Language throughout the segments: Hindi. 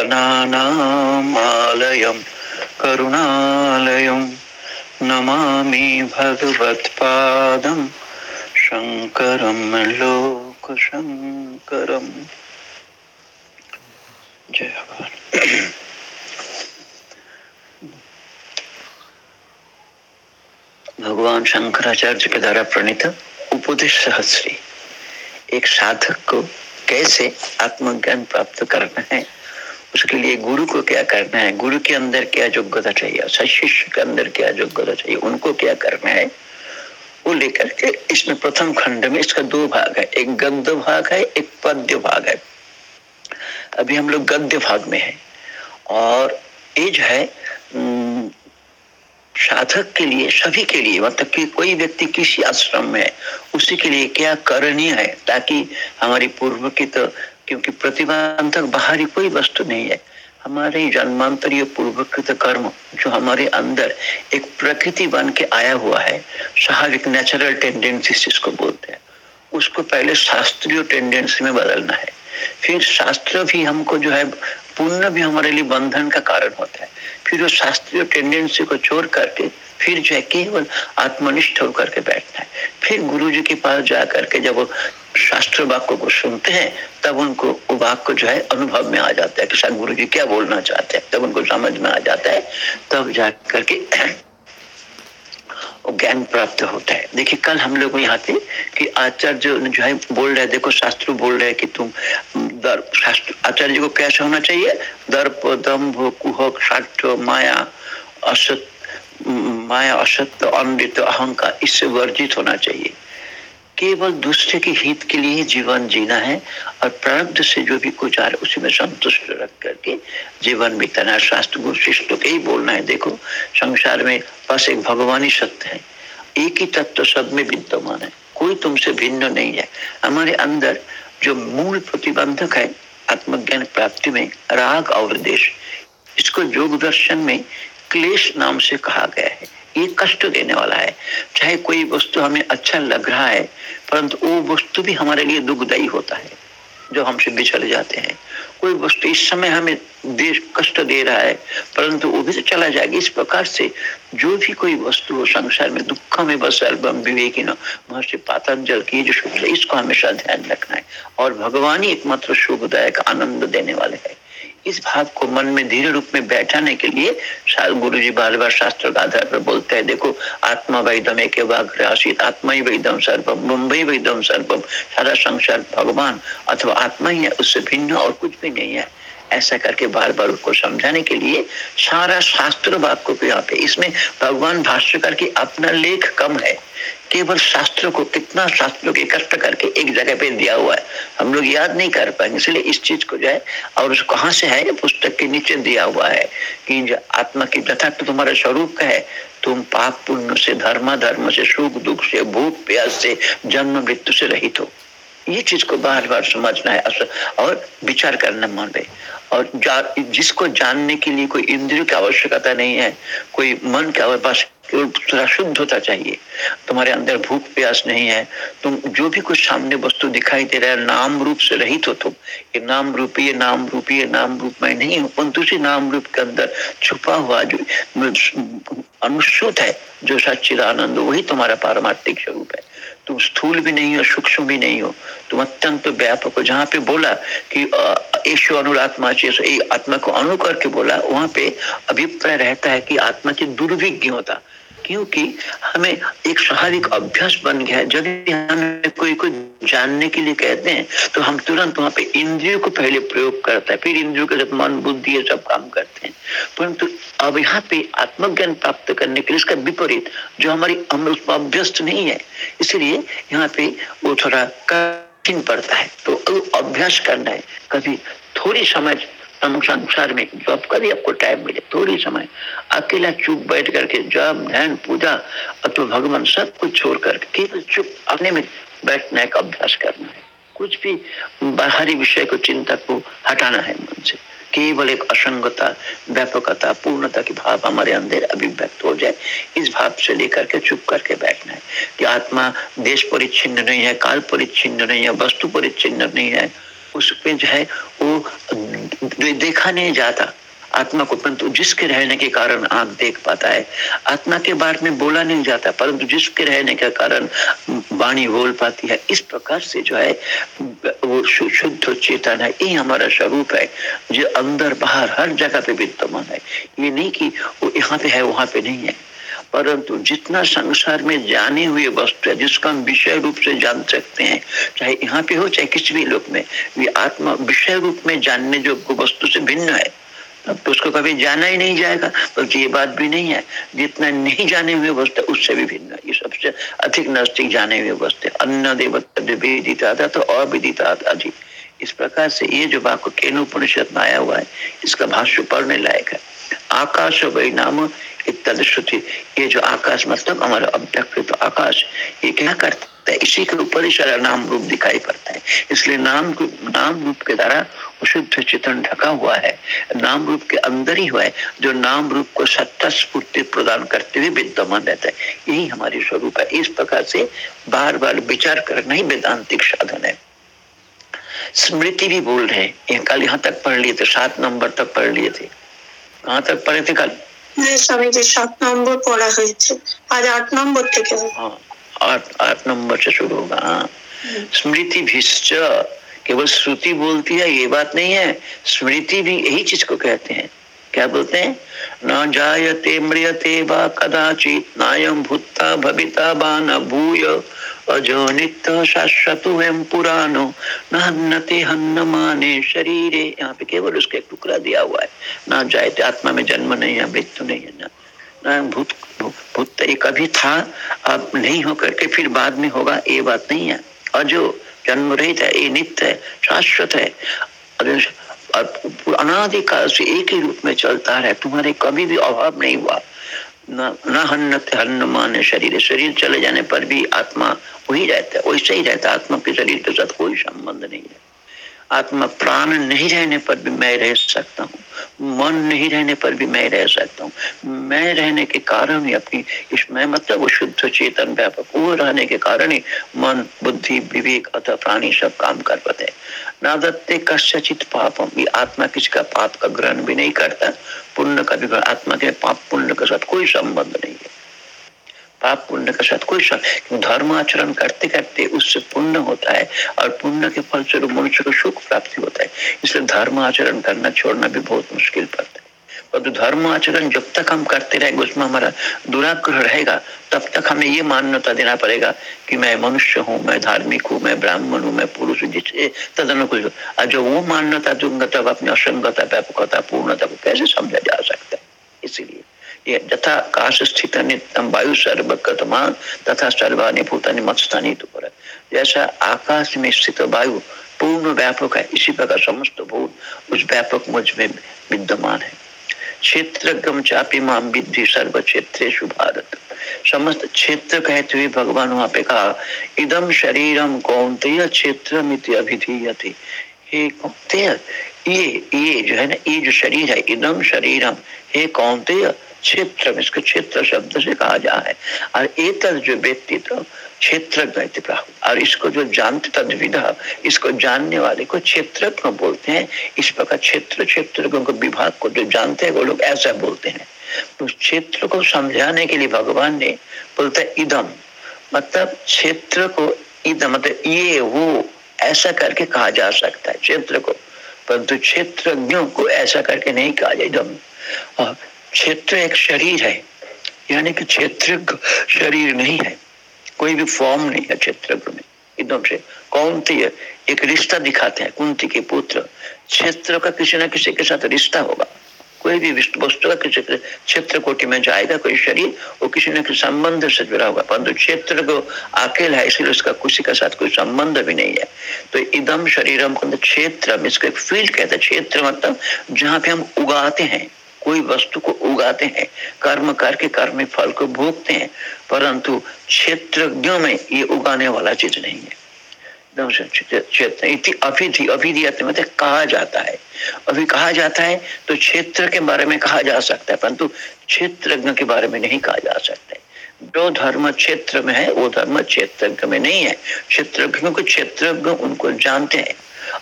भक्तजनानामालयं करुणालयं भगवान। शंकराचार्य के द्वारा प्रणीत उपदेश सहस्री। एक साधक को कैसे आत्मज्ञान प्राप्त करना है? उसके लिए गुरु को क्या करना है? गुरु के अंदर क्या योग्यता चाहिए? शिष्य के अंदर क्या योग्यता चाहिए? उनको क्या करना है? वो लेकर के इसमें प्रथम खंड में इसका दो भाग है। एक गद्य भाग है, एक पद्य भाग है। अभी हम लोग गद्य भाग में है। और ये जो है साधक के लिए, सभी के लिए मतलब कि कोई व्यक्ति किसी आश्रम में है, उसी के लिए क्या करणीय है, ताकि हमारी पूर्व की तो क्योंकि प्रतिबंधक बाहरी कोई वस्तु नहीं है। हमारे जन्मांतरीय पूर्वकृत कर्म, जो हमारे अंदर एक प्रकृति बन के आया हुआ है स्वाभाविक नेचुरल टेंडेंसी जिसको बोलते हैं, उसको पहले शास्त्रीय टेंडेंसी में बदलना है। फिर शास्त्र भी हमको जो है, पुण्य भी हमारे लिए बंधन का कारण होता है। फिर वो शास्त्रीय टेंडेंसी को छोड़ करके, फिर जो है केवल आत्मनिष्ठ होकर के बैठना है। फिर गुरु जी के पास जा करके जब शास्त्र वाक्य को सुनते हैं, तब उनको वो वाक्य जो है अनुभव में आ जाता है कि गुरु जी क्या बोलना चाहते हैं। तब उनको समझ में आ जाता है, तब जा करके ज्ञान प्राप्त होता है। देखिए, कल हम लोग यहाँ थे कि आचार्य जो है बोल रहे, देखो शास्त्र बोल रहे कि तुम शास्त्र, आचार्य को कैसे होना चाहिए? दर्प, दम्भ कुहक साक्ष्य माया, असत, माया असत्य अमृत, अहंकार, इससे वर्जित होना चाहिए। केवल दूसरे के हित के लिए जीवन जीना है और प्रारब्ध से जो भी कुछ आ रहा है, उसी में संतुष्ट रख करके जीवन बिताना शास्त्र गुरु शिष्ट के ही बोलना है। देखो, संसार में बस एक भगवान ही सत्य है। एक ही तत्व सब में विद्यमान है। कोई तुमसे भिन्न नहीं है। हमारे अंदर जो मूल प्रतिबंधक है, आत्मज्ञान प्राप्ति में राग और देश इसको योग दर्शन में क्लेश नाम से कहा गया है। ये कष्ट देने वाला है। चाहे कोई वस्तु हमें अच्छा लग रहा है, परंतु वो वस्तु भी हमारे लिए दुखदायी होता है, जो हमसे बिछड़ जाते हैं। कोई वस्तु इस समय हमें देश कष्ट दे रहा है, परंतु वो भी तो चला जाएगा। इस प्रकार से जो भी कोई वस्तु हो संसार में दुख में बस एल्बम विवेकी महर्षि पातंजल की जो शुभ इसको हमेशा ध्यान रखना है। और भगवान ही एकमात्र शुभदायक आनंद देने वाले है। इस भाव को मन में धीरे रूप में बैठाने के लिए गुरु जी बार बार शास्त्र का आधार पर बोलते हैं, देखो, आत्मा वैदम एक आशित आत्मा ही वैदम सर्वम मुंबई वैदम सर्वम। सारा संसार भगवान अथवा आत्मा ही है, उससे भिन्न और कुछ भी नहीं है। ऐसा करके बार बार उसको समझाने के लिए सारा शास्त्र वाक्य को यहाँ पे, इसमें भगवान भाष्यकर की अपना लेख कम है। केवल शास्त्र को कितना शास्त्रों के कष्ट करके एक जगह पे दिया हुआ है। हम लोग याद नहीं कर पाएँगे इसलिए इस चीज़ को जो है और कहाँ से है पुस्तक के नीचे दिया हुआ है कि आत्मा की प्रथा तो तुम्हारा स्वरूप है तुम पाप पुण्य से धर्म धर्म से सुख दुख से भूख प्यास से जन्म मृत्यु से रहित हो। ये चीज़ को बार बार समझना है और विचार करना मन में और जा, जिसको जानने के लिए कोई इंद्रियों की आवश्यकता नहीं है कोई मन की बस थोड़ा होता चाहिए। तुम्हारे अंदर भूख, प्यास नहीं है। तुम जो भी कुछ सामने वस्तु दिखाई दे रहा है, नाम रूप से रहित हो तुम। ये नाम रूपी नाम रूपी नाम रूप में नहीं हो दूसरी नाम रूप के अंदर छुपा हुआ जो अनुसूत है, जो सच्चिदानंद, वही तुम्हारा पारमार्थिक स्वरूप है। तुम स्थूल भी नहीं हो, सूक्ष्म भी नहीं हो। तुम अत्यंत व्यापक हो। जहाँ पे बोला कि ईश्वर अनुरात्मा आत्मा को अनु करके बोला, वहाँ पे अभिप्राय रहता है कि आत्मा की दुर्भिज्ञ होता। क्योंकि हमें एक स्वाभाविक अभ्यास बन गया है। जब हमें कोई को जानने के लिए कहते हैं तो हम तुरंत वहाँ पे इंद्रियों को पहले प्रयोग करता है। फिर इंद्रियों के साथ मन, बुद्धि ये सब काम करते हैं। परंतु अब यहाँ पे आत्मज्ञान प्राप्त करने के लिए इसका विपरीत, जो हमारी हम उस पर अभ्यस्त नहीं है, इसलिए यहाँ पे वो थोड़ा कठिन पड़ता है। तो अभ्यास करना है। कभी थोड़ी समझ संसार में जब कभी आपको टाइम मिले, थोड़ी समय। अकेला चुप बैठ करके जब ध्यान पूजा अथवा भगवान सब कुछ छोड़ करके केवल चुप अपने में बैठना एक अभ्यास करना है। कुछ भी बाहरी विषय को, चिंता को हटाना है मन से। केवल एक असंगता, व्यापकता, पूर्णता की भाव हमारे अंदर अभिव्यक्त हो जाए, इस भाव से लेकर के चुप करके बैठना है। कि आत्मा देश परिच्छिन्न नहीं है, काल परिच्छिन्न नहीं है, वस्तु परिच्छिन्न नहीं है उसमें जो है, वो देखा नहीं जाता। आत्मा को, परंतु जिसके रहने के कारण आँख देख पाता है। आत्मा के बारे में बोला नहीं जाता, परंतु जिसके रहने के कारण वाणी बोल पाती है। इस प्रकार से जो है, वो शुद्ध चेतन है। ये हमारा स्वरूप है, जो अंदर बाहर हर जगह पे विद्यमान है। ये नहीं कि वो यहाँ पे है, वहाँ पे नहीं है। परंतु जितना संसार में जाने हुए वस्तु है, जिसको हम विषय रूप से जान सकते हैं, चाहे यहाँ पे हो, चाहे किसी भी लोक में, ये आत्मा विषय रूप में जानने जो वस्तु से भिन्न है। तब तो उसको कभी जाना ही नहीं जाएगा, बल्कि ये बात भी नहीं है, जितना नहीं जाने हुए वस्तु उससे भी भिन्न ये सबसे अधिक नज़दीक जाने हुए वस्तु अन्न देवता था तो अविदिता था जी इस प्रकार से ये जो वाक्य केनु उपनिषद में आया हुआ है, इसका भाष्य पढ़ने लायक है। आकाश वही नाम इत्यादि श्रुति। ये जो आकाश मतलब हमारा अव्यक्त आकाश, ये क्या करता है? इसी के ऊपर ही सारा नाम रूप दिखाई पड़ता है। इसलिए नाम नाम रूप के द्वारा शुद्ध चितन ढका हुआ है। नाम रूप के अंदर ही हुआ है। जो नाम रूप को सत्ता स्फूर्ति प्रदान करते हुए विद्यमान रहता है। यही हमारी स्वरूप है। इस प्रकार से बार बार विचार करना ही वेदांतिक साधन है। स्मृति भी बोल रहे हैं। कल यहाँ तक पढ़ लिए थे, सात नंबर तक पढ़ लिए थे। कहाँ तक पढ़े थे कल? স্বামীজি সাত নম্বর পড়া হয়েছে আজ আট নম্বর থেকে आठ आठ नंबर से शुरू होगा हाँ स्मृति भिश्च केवल श्रुति बोलती है ये बात नहीं है स्मृति भी यही चीज को कहते हैं क्या बोलते हैं न जायते म्रियते वा कदाचित नायम भूता भविता बा न भूय अजो नित्य शाश्वत पुरानो न हन्न माने शरीरे। यहाँ पे केवल उसका एक टुकड़ा दिया हुआ है। ना जायते आत्मा में जन्म नहीं है, मृत्यु नहीं है, ना भूत भूत कभी था, अब नहीं हो करके फिर बाद में होगा, ये बात नहीं है। अजो जन्म रहित है, ये नित्य है, शाश्वत है। अनादिकाल से एक ही रूप में चलता है तुम्हारे कभी भी अभाव नहीं हुआ। न हन्न हन्न मान शरीर। शरीर चले जाने पर भी आत्मा वही रहता है, वैसे ही रहता है। आत्मा के शरीर के साथ कोई संबंध नहीं है। आत्मा प्राण नहीं रहने पर भी मैं रह सकता हूँ। मन नहीं रहने पर भी मैं रह सकता हूँ। मैं रहने के कारण ही अपनी इसमें मतलब वो शुद्ध चेतन व्यापक वो रहने के कारण ही मन, बुद्धि, विवेक अथवा प्राणी सब काम कर पाते ना दत्ते कश्चित पापम। ये आत्मा किसका पाप का ग्रहण भी नहीं करता। पुण्य का भी आत्मा के पाप पुण्य के साथ कोई संबंध नहीं है। पाप पुण्य के साथ कोई धर्म आचरण करते करते उससे पुण्य होता है और पुण्य के फल स्वरूप मनुष्य को सुख प्राप्ति होता है। इसलिए धर्म आचरण करना छोड़ना भी बहुत मुश्किल पड़ता है। तो धर्म आचरण जब तक हम करते रहेंगे, उसमें हमारा दुराग्रह रहेगा, तब तक हमें ये मान्यता देना पड़ेगा कि मैं मनुष्य हूँ, मैं धार्मिक हूँ, मैं ब्राह्मण हूँ, मैं पुरुष हूँ जिससे तदनुकूल और जो वो मान्यता दूँगा, तब अपनी असंगता व्यापकता, पूर्णता को कैसे समझा जा सकता है? यथा वायु तथा सर्वानी भूतानी जैसा आकाश में स्थित वायु पूर्ण व्यापक है, इसी प्रकार समस्त भूत उस व्यापक मुझमें विद्यमान है। क्षेत्र माम विद्धि सर्व क्षेत्र भारत। समस्त क्षेत्र कहते हुए भगवान वहाँ पे कहा इदम शरीरम कौनते क्षेत्र ये ये जो है ना, ये जो शरीर है इदम शरीरम हे कौनते क्षेत्र इसको क्षेत्र शब्द से कहा जा है। और एक जो व्यक्तित्व क्षेत्र और इसको जो जानते तद विधा, इसको जानने वाले को क्षेत्र बोलते हैं। इस प्रकार क्षेत्र क्षेत्र को विभाग को जो जानते हैं, वो लोग ऐसा बोलते हैं। तो क्षेत्र को समझाने के लिए भगवान ने बोलते इदम। मतलब क्षेत्र को इदम मतलब ये, वो, ऐसा करके कहा जा सकता है क्षेत्र को। परंतु क्षेत्रज्ञों को ऐसा करके नहीं कहा जाए इदम। और क्षेत्र एक शरीर है, यानी कि क्षेत्र शरीर नहीं है, कोई भी फॉर्म नहीं है क्षेत्र में। एकदम से कौनती है, एक रिश्ता दिखाते हैं, कुंती के पुत्र। क्षेत्र का किसी न किसी के साथ रिश्ता होगा। कोई भी वस्तु का किसी क्षेत्र कोटि में जाएगा, कोई शरीर, वो किसी न किसी संबंध से जुड़ा होगा। परंतु क्षेत्र को अकेला है, इसलिए उसका किसी के साथ कोई संबंध भी नहीं है। तो इदम शरीरम क्षेत्र इसको एक फ़ील्ड कहते हैं, क्षेत्र मतलब जहाँ पे हम उगाते हैं। कोई वस्तु को उगाते हैं, कर्म करके कर्म फल को भोगते हैं, परंतु क्षेत्रज्ञों में ये उगाने वाला चीज़ नहीं है। क्षेत्र मतलब कहा जाता है। अभी कहा जाता है तो क्षेत्र के बारे में कहा जा सकता है, परंतु क्षेत्रज्ञ के बारे में नहीं कहा जा सकता है। जो धर्म क्षेत्र में है, वो धर्म क्षेत्रज्ञ में नहीं है। क्षेत्रज्ञों को क्षेत्रज्ञ उनको जानते हैं।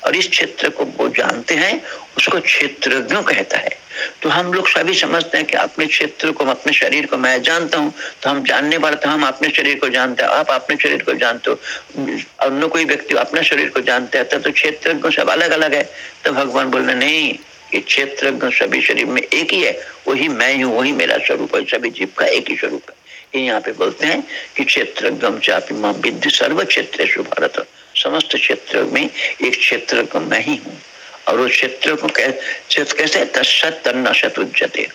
और इस क्षेत्र को वो जानते हैं, उसको क्षेत्रज्ञ कहता है। तो हम लोग सभी समझते हैं कि अपने क्षेत्र को, अपने शरीर को मैं जानता हूँ तो हम जानने वाले तो हम अपने शरीर को जानते हैं, आप अपने शरीर को जानते हो। अन्य कोई व्यक्ति अपने शरीर को जानते हैं, तब तो क्षेत्र सब अलग अलग है। तो भगवान बोल नहीं, ये क्षेत्र सभी शरीर में एक ही है, वही मैं हूँ, वही मेरा स्वरूप है, सभी जीव का एक ही स्वरूप है। ये यहाँ पे बोलते हैं कि क्षेत्र विद्य सर्व क्षेत्र समस्त क्षेत्र में एक क्षेत्र मैं ही हूँ। और उस क्षेत्र को क्षेत्र कैसे तत्सत तन्ना सत उज्जते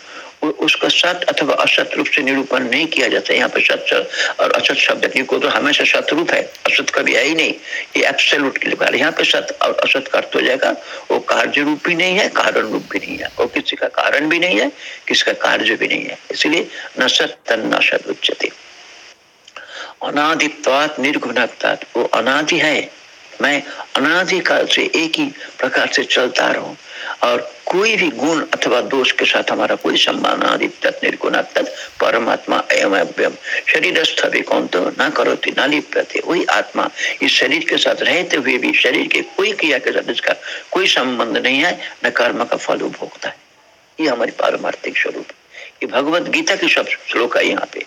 उसका सत अथवा असत रूप से निरूपण नहीं किया जाता यहाँ पे सत और असत शब्द को तो हमेशा सत रूप है। असत कभी है ही नहीं। ये एब्सोल्यूट के लिए यहाँ पे सत और असत का अर्थ हो जाएगा, वो कार्य रूप भी नहीं है, कारण रूप भी नहीं है। और किसी का कारण भी नहीं है किसका कार्य भी नहीं है। इसलिए न सत तन न सत उच्चते अनादित्वात निर्गुणत्वात। वो अनादि है। मैं अनादिकाल से एक ही प्रकार से चलता रहूँ। और कोई भी गुण अथवा दोष के साथ हमारा कोई सम्मान परमात्मा अव्यम शरीर कौन तो ना करो ना लिप्यते वही आत्मा इस शरीर के साथ रहते हुए भी शरीर के कोई क्रिया के साथ इसका कोई संबंध नहीं है, न कर्म का फल उपभोगता है। ये हमारी पारमार्थिक स्वरूप ये भगवत गीता के सब श्लोक है यहाँ पे।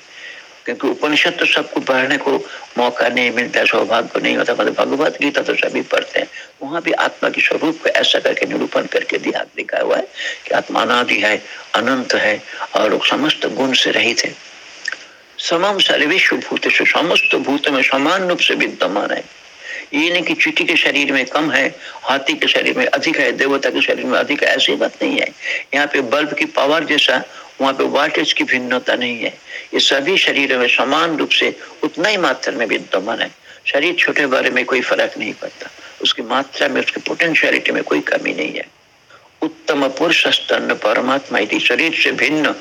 क्योंकि उपनिषद तो सबको पढ़ने को मौका नहीं मिलता, सौभाग्य नहीं होता मतलब भगवत गीता तो सभी पढ़ते हैं। वहाँ भी आत्मा की स्वरूप को ऐसा करके निरूपण करके दिया, लिखा हुआ है कि आत्मा अनादि है, अनंत है, और समस्त गुण से रहित है। समम सर्वेश्व भूत समस्त भूत में समान रूप से विद्यमान है। ये नहीं कि चीटी के शरीर में कम है, हाथी के शरीर में अधिक है, देवता के शरीर में अधिक है, ऐसी बात नहीं है। यहाँ पे बल्ब की पावर जैसा वहाँ पे वाटेज की भिन्नता नहीं है। ये सभी शरीरों में समान रूप से उतना ही मात्रा में विद्यमान है। शरीर छोटे बारे में कोई फ़र्क नहीं पड़ता। उसकी मात्रा में, उसकी पोटेंशियलिटी में कोई कमी नहीं है। उत्तम पुरुष स्तन परमात्मा यदि शरीर से भिन्न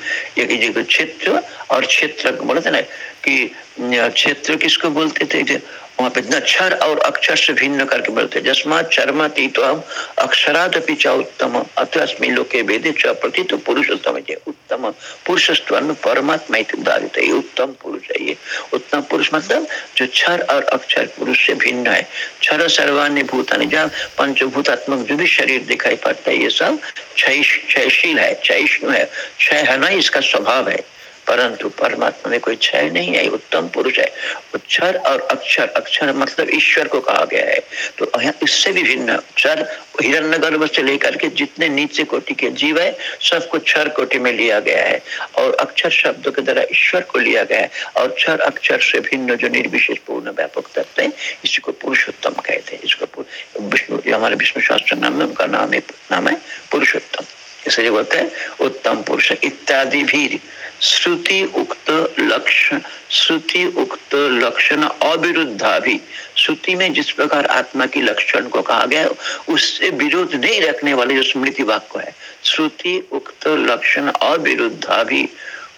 क्षेत्र और क्षेत्र बोलते ना कि क्षेत्र किसको बोलते थे? वहाँ पे क्षर और अक्षर से भिन्न करके बोलते जस्मा चर्मा तीत हम अक्षराद पिचा उत्तम अतस्मी लोके वेदे च प्रति तो पुरुषोत्तम उत्तम पुरुष परमात्मा उदारित। है उत्तम पुरुष है ये। उत्तम पुरुष मतलब जो क्षर और अक्षर पुरुष से भिन्न है। क्षर सर्वान्य भूतानि जहाँ पंचभूतात्मक जो भी शरीर दिखाई पड़ता है, ये सब क्षयशील है, क्षयिष्णु है। क्षय है ना इसका स्वभाव है। परंतु परमात्मा में कोई क्षय नहीं है उत्तम पुरुष है। क्षर और अक्षर अक्षर मतलब ईश्वर को कहा गया है। तो इससे भी भिन्न क्षर हिरण्य गर्भ से लेकर के जितने नीचे कोटि के जीव है, सबको क्षर कोटि में लिया गया है। और अक्षर शब्द के द्वारा ईश्वर को लिया गया है। और क्षर अक्षर से भिन्न जो निर्विशेष पूर्ण व्यापक तत्व है, इसको पुरुषोत्तम कहते हैं। इसको विष्णु हमारे विष्णु शास्त्र नाम में उनका नाम है नाम है पुरुषोत्तम। इसलिए बोलते हैं, उत्तम पुरुष, इत्यादि भी श्रुति उक्त लक्षण, श्रुति उक्त लक्षण अविरुद्धा भी, श्रुति में जिस प्रकार आत्मा की लक्षण को कहा गया उससे विरोध नहीं रखने वाले जो स्मृति वाक्य है, श्रुति उक्त लक्षण अविरुद्धा भी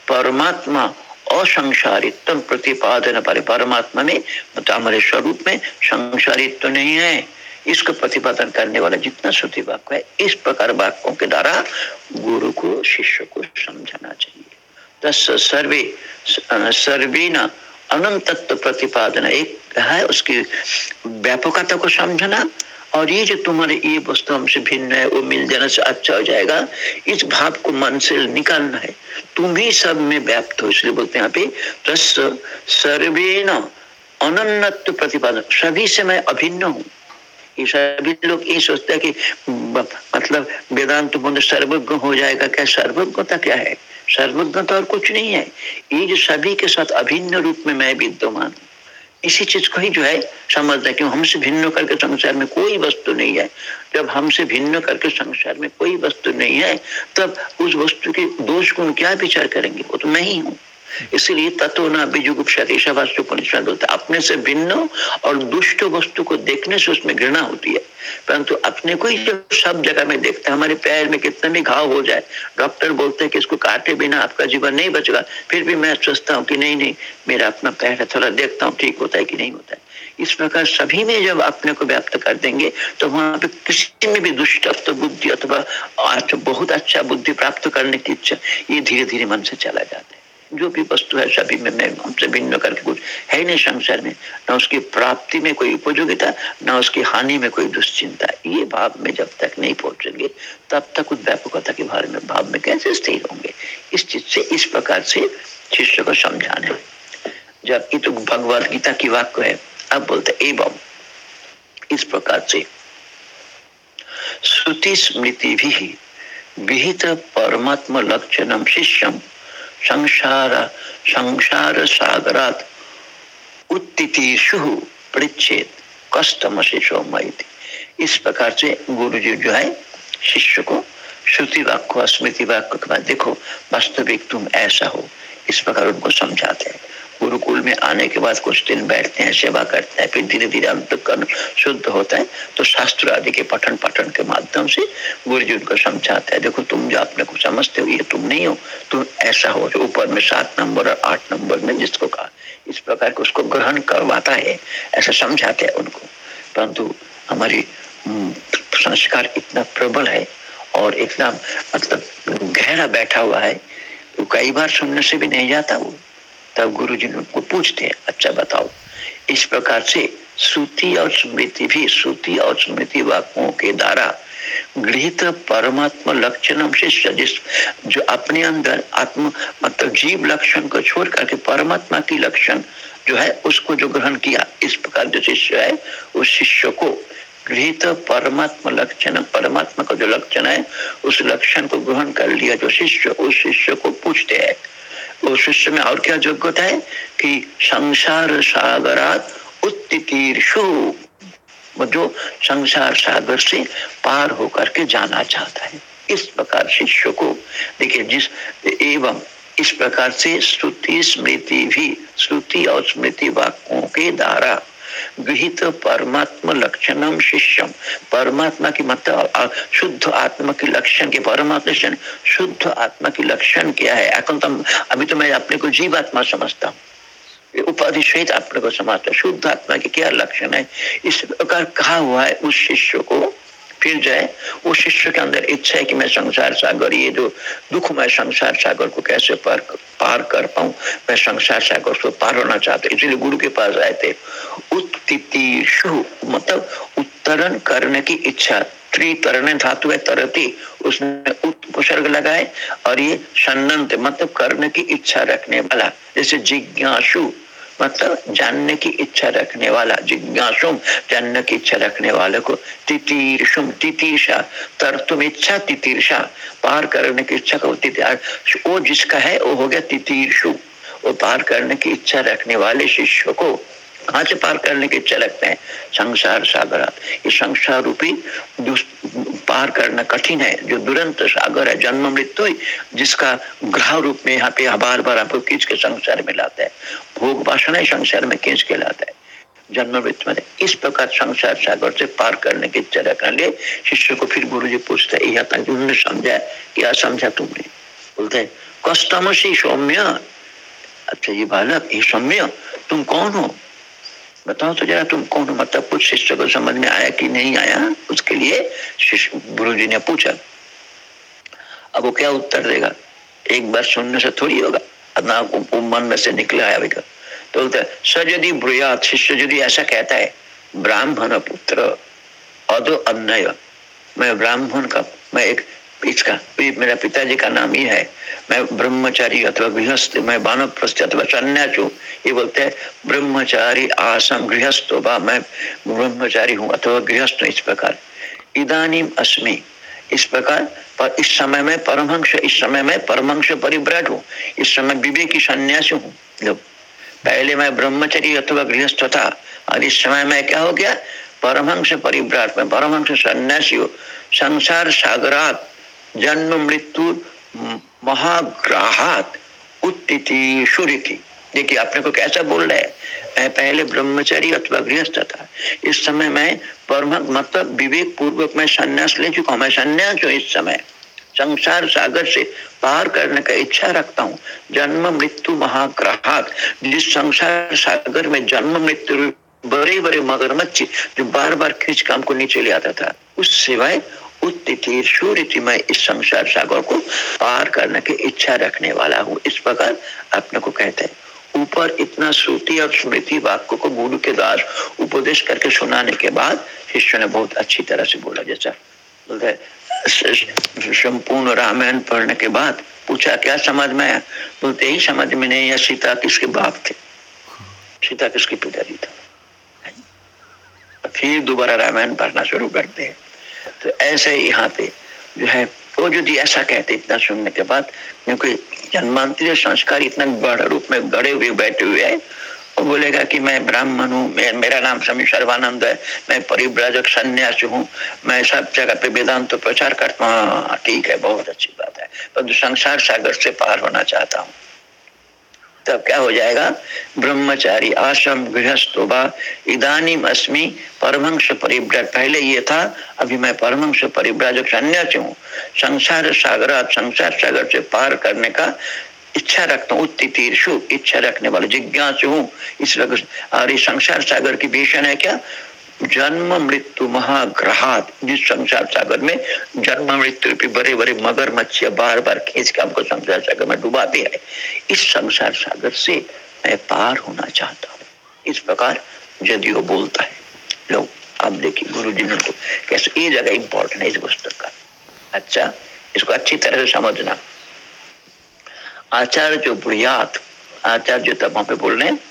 परमात्मा असंसारित्व प्रतिपादन पर, परमात्मा में मतलब हमारे स्वरूप में संसारित्व नहीं है। इसको प्रतिपादन करने वाला जितना श्रुति वाक्य है, इस प्रकार वाक्यों के द्वारा गुरु को, शिष्य को समझाना चाहिए। तस् सर्वे सर्वे न प्रतिपादन एक है, उसकी व्यापकता को समझना, और ये जो तुम्हारे ये वस्तु हमसे भिन्न है, वो मिल जाने से अच्छा हो जाएगा। इस भाव को मन से निकालना है। तुम ही सब में व्याप्त हो, इसलिए बोलते हैं यहाँ पे सर्वे न अनन्नत्व प्रतिपादन। सभी से मैं अभिन्न हूँ। ये सभी लोग ये सोचते हैं कि मतलब वेदांत बुंद सर्वज्ञ हो जाएगा क्या? सर्वज्ञता क्या है? सर्वज्ञता और कुछ नहीं है। ये जो सभी के साथ अभिन्न रूप में मैं विद्यमान हूँ। इसी चीज़ को ही जो है समझना क्यों हमसे भिन्न करके संसार में कोई वस्तु नहीं है। जब हमसे भिन्न करके संसार में कोई वस्तु नहीं है, तब उस वस्तु के दोष को क्या विचार करेंगे? वो तो मैं ही हूँ। इसलिए तत्व न बीजुगुप्त अपने से भिन्न और दुष्ट वस्तु को देखने से उसमें घृणा होती है। परंतु अपने को ही सब जगह में देखते हैं, हमारे पैर में कितने भी घाव हो जाए, डॉक्टर बोलते हैं कि इसको काटे बिना आपका जीवन नहीं बचेगा, फिर भी मैं सोचता हूँ कि नहीं नहीं, मेरा अपना पैर है, थोड़ा देखता हूँ ठीक होता है कि नहीं होता है। इस प्रकार सभी में जब अपने को व्याप्त कर देंगे तो वहाँ पे किसी में भी दुष्ट तो बुद्धि अथवा बहुत अच्छा बुद्धि प्राप्त करने की इच्छा, ये धीरे धीरे मन से चला जाता है। जो भी वस्तु है, सभी में मैं हमसे भिन्न करके कुछ है नहीं संसार में। न उसकी प्राप्ति में कोई उपयोगिता, न उसकी हानि में कोई दुश्चिंता। ये भाव में जब तक नहीं पहुँचेंगे, तब तक उस व्यापकता के बारे में, भाव में कैसे स्थिर होंगे? इस चीज़ से, इस प्रकार से शिष्य को समझाने। जब ये तो भगवत गीता की वाक्य है, अब बोलते एवं। इस प्रकार से श्रुति स्मृति भी विहित परमात्म लक्षणम शिष्यम। संसार संसार सागरात उत्तिशु परिच्छेद कष्टम शिशो इस प्रकार से गुरु जी जो है, शिष्य को श्रुति वाक्य स्मृति वाक्य के बाद देखो, वास्तविक तुम ऐसा हो। इस प्रकार उनको समझाते हैं। गुरुकुल में आने के बाद कुछ दिन बैठते हैं सेवा करते हैं फिर धीरे धीरे अंतकरण शुद्ध होता है। तो शास्त्र आदि के पठन पठन के माध्यम से गुरु जी उनको समझाते हैं देखो तुम जो अपने को समझते हो ये तुम नहीं हो। तुम ऐसा हो जो ऊपर में सात नंबर और आठ नंबर में जिसको कहा इस प्रकार के उसको ग्रहण करवाता है ऐसा समझाते हैं उनको। परंतु हमारी हम्म, संस्कार इतना प्रबल है और इतना मतलब गहरा बैठा हुआ है कई बार सुनने से भी नहीं जाता वो। तब गुरु जी उनको पूछते हैं अच्छा बताओ, इस प्रकार से श्रुति और स्मृति भी, श्रुति और स्मृति वाक्यों के द्वारा गृहित परमात्मा लक्षण जिस जो अपने अंदर आत्म मतलब जीव लक्षण को छोड़ करके परमात्मा की लक्षण जो है, उसको जो ग्रहण किया, इस प्रकार जो शिष्य है, उस शिष्य को गृहित परमात्मा लक्षण, परमात्मा का जो लक्षण है, उस लक्षण को ग्रहण कर लिया, जो शिष्य, उस शिष्य को पूछते हैं। उस शिष्य में और क्या योग्यता है? कि संसार सागरात उत्तीर्षु। जो संसार सागर से पार होकर के जाना चाहता है। इस प्रकार शिष्य को, देखिए, जिस एवं इस प्रकार से श्रुति स्मृति भी, श्रुति और स्मृति वाक्यों के द्वारा गृहित परमात्मा लक्षणम शिष्यम परमात्मा की मतलब शुद्ध आत्मा की लक्षण के परमात्मा शुद्ध आत्मा की लक्षण क्या है? अभी तो मैं अपने को जीव आत्मा समझता हूँ। उपाधि सहित अपने को समझता शुद्ध आत्मा के क्या लक्षण है? इस प्रकार कहा हुआ है उस शिष्य को फिर जाए, वो शिष्य के अंदर इच्छा है कि मैं संसार सागर, ये जो दुखमय संसार सागर को कैसे पार पार कर पाऊँ, मैं संसार सागर को पार होना चाहता इसलिए गुरु के पास आए थे। उत्तिशु मतलब उत्तरण करने की इच्छा। त्रितरण धातु है, तरती। उसने उपसर्ग लगाए और ये सन्नंत मतलब करने की इच्छा रखने वाला। जैसे जिज्ञासु मतलब जानने की इच्छा रखने वाला, जिज्ञासुम जानने की इच्छा रखने वाले को तितीर्षुम, तितीर्षा तर तुम इच्छा, तितीर्षा, पार करने की इच्छा को वो जिसका है, वो हो गया तितीर्षु। वो पार करने की इच्छा रखने वाले शिष्य को कहा से पार करने की इच्छा रखते हैं। संसार सागर ये संसार रूपी पार करना कठिन है। जो दुरंत सागर है, जन्म मृत्यु जिसका ग्रह रूप में यहाँ पे बार बार आपको खींच के संसार में लाता है। भोग वासना संसार में खींच के लाता है। जन्म मृत्यु में इस प्रकार संसार सागर से पार करने की इच्छा रखने लिए शिष्य को फिर गुरु जी पूछते यहाँ तक उन्होंने समझा क्या समझा तुमने? बोलते कष्टमसी सौम्य। अच्छा ये बालक ये सौम्य, तुम कौन हो? बताओ तो जरा तुम कौन मतलब कुछ शिष्य को समझ में आया कि नहीं आया? उसके लिए शिष्य गुरु जी ने पूछा। अब वो क्या उत्तर देगा? एक बार सुनने से थोड़ी होगा। अपना मन में से निकला आएगा तो बोलते सजदि ब्रुयात शिष्य यदि ऐसा कहता है, ब्राह्मण पुत्र अदो अन्य मैं ब्राह्मण का, मैं एक इसका मेरा पिताजी का नाम ही है। मैं ब्रह्मचारी अथवा गृहस्थ, मैं बानव प्रस्थ अथवा सन्यास हूँ ये बोलते हैं, ब्रह्मचारी आसम गृहस्थ वा, मैं ब्रह्मचारी हूँ अथवा गृहस्थ इस प्रकार। इदानीम अस्मि, इस प्रकार, पर इस समय में परमहंस, इस समय में परमहंस परिव्राट हूँ। इस समय विवेकी सन्यासी हूँ। पहले मैं ब्रह्मचरी अथवा गृहस्थ था, और इस समय में क्या हो गया? परमहंस परिव्राट, में परमहंस सन्यासी हो। संसार सागरात जन्म मृत्यु महाग्राहात उत्तिति देखिए अपने को कैसा बोल रहे हैं? मैं पहले ब्रह्मचारी अथवा गृहस्थ था। इस समय मैं परम मतलब विवेक पूर्वक मैं संन्यास ले चुका हूँ। मैं संन्यास हूँ इस समय। संसार सागर से पार करने का इच्छा रखता हूँ। जन्म मृत्यु महाग्राहक जिस संसार सागर में जन्म मृत्यु बड़े बड़े मगरमच्छ जो बार बार खींच काम को नीचे ले आता था, उस सिवाय उत्तीर्षु मैं इस संसार सागर को पार करने की इच्छा रखने वाला हूँ। इस प्रकार अपने को कहते हैं। ऊपर इतना श्रुति और स्मृति वाक्य को गुरु के द्वार उपदेश करके सुनाने के बाद शिष्य ने बहुत अच्छी तरह से बोला जैसा बोलते संपूर्ण रामायण पढ़ने के बाद पूछा, क्या समझ में आया? बोलते ही समझ में नहीं या सीता किसके बाप थे? सीता किसके पिताजी था? फिर दोबारा रामायण पढ़ना शुरू करते हैं। तो ऐसे यहाँ पे जो है वो यदि ऐसा कहते इतना सुनने के बाद क्योंकि जन्मांतरीय संस्कार इतना गढ़ रूप में गड़े हुए बैठे हुए है। वो बोलेगा कि मैं ब्राह्मण हूँ मेरा नाम स्वामी सर्वानंद है मैं परिव्राजक संन्यास हूँ मैं सब जगह पे वेदांत तो प्रचार करता हूँ। हाँ, ठीक है बहुत अच्छी बात है। परंतु संसार सागर से पार होना चाहता हूँ। तब क्या हो जाएगा? ब्रह्मचारी, आश्रम गृहस्थ इदानीम अस्मि परमंश परिव्रज पहले ये था, अभी मैं परमंश परिव्राजक संन्यास हूँ। संसार सागर संसार सागर से पार करने का इच्छा रखता हूँ। तीर्षु इच्छा रखने वाले, जिज्ञास हूँ। इस और ये संसार सागर की भीषण है क्या? जन्म मृत्यु महाग्रहात, जिस संसार सागर में जन्म मृत्यु भी बड़े बड़े मगर मच्छिया बार बार खींच के हमको संसार सागर में डुबाते हैं। इस संसार सागर से मैं पार होना चाहता हूँ। इस प्रकार यदि वो बोलता है, लो, आप देखिए गुरु जी ने को कैसे ये जगह इंपॉर्टेंट है इस पुस्तक का। अच्छा इसको अच्छी तरह से समझना। आचार्य जो बुढ़ियात, आचार्य जो तब वहाँ पे बोल रहे हैं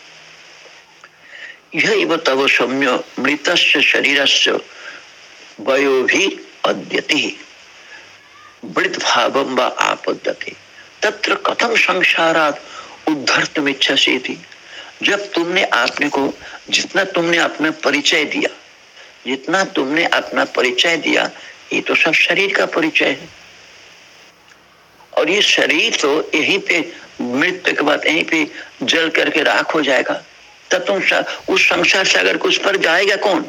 यह सौम्य मृत शरीर से वयो भी अद्यति। मृत भावम व आपद्यते। तत्र कथम संसारात उद्धर्तम इच्छा से थी जब तुमने आपने को जितना तुमने अपना परिचय दिया, जितना तुमने अपना परिचय दिया, ये तो सब शरीर का परिचय है। और ये शरीर तो यहीं पे मृत्यु के बाद यहीं पे जल करके राख हो जाएगा। तब तुम उस संसार सागर को उस पर जाएगा कौन?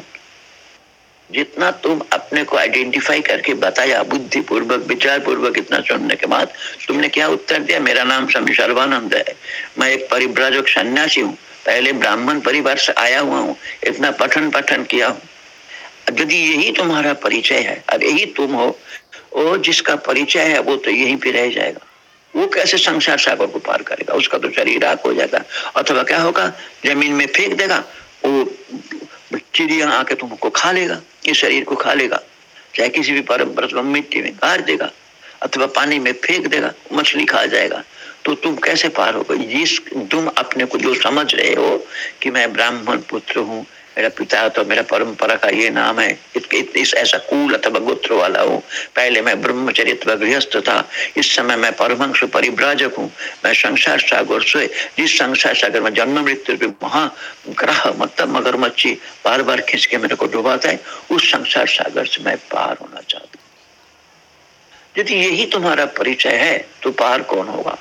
जितना तुम अपने को आइडेंटिफाई करके बताया बुद्धि पूर्वक विचार पूर्वक इतना सुनने के बाद, तुमने क्या उत्तर दिया? मेरा नाम स्वामी सर्वानंद है। मैं एक परिव्राजक सन्यासी हूँ। पहले ब्राह्मण परिवार से आया हुआ हूँ। इतना पठन पठन किया हूँ। यदि यही तुम्हारा परिचय है, अब यही तुम हो, और जिसका परिचय है, वो तो यहीं पे रह जाएगा। वो कैसे संसार सागर को पार करेगा? उसका तो शरीर राख हो जाएगा। अथवा क्या होगा? ज़मीन में फेंक देगा वो चिड़िया आके तुमको खा लेगा, इस शरीर को खा लेगा। चाहे किसी भी परम मिट्टी में काट देगा, अथवा पानी में फेंक देगा, मछली खा जाएगा। तो तुम कैसे पार होगा? जिस तुम अपने को जो समझ रहे हो कि मैं ब्राह्मण पुत्र हूँ मेरा पिता तो मेरा परंपरा का ये नाम है इत, इस ऐसा कूल अथवा गोत्र वाला हूँ। पहले मैं ब्रह्मचर्य गृहस्थ था। इस समय मैं परमंश परिव्राजक हूँ। मैं संसार सागर से जिस संसार सागर में जन्म मृत्यु महाग्रह मतलब मगरमच्छी बार बार खींच के मेरे को डुबाता है उस संसार सागर से मैं पार होना चाहता हूँ। यदि यही तुम्हारा परिचय है तो पार कौन होगा?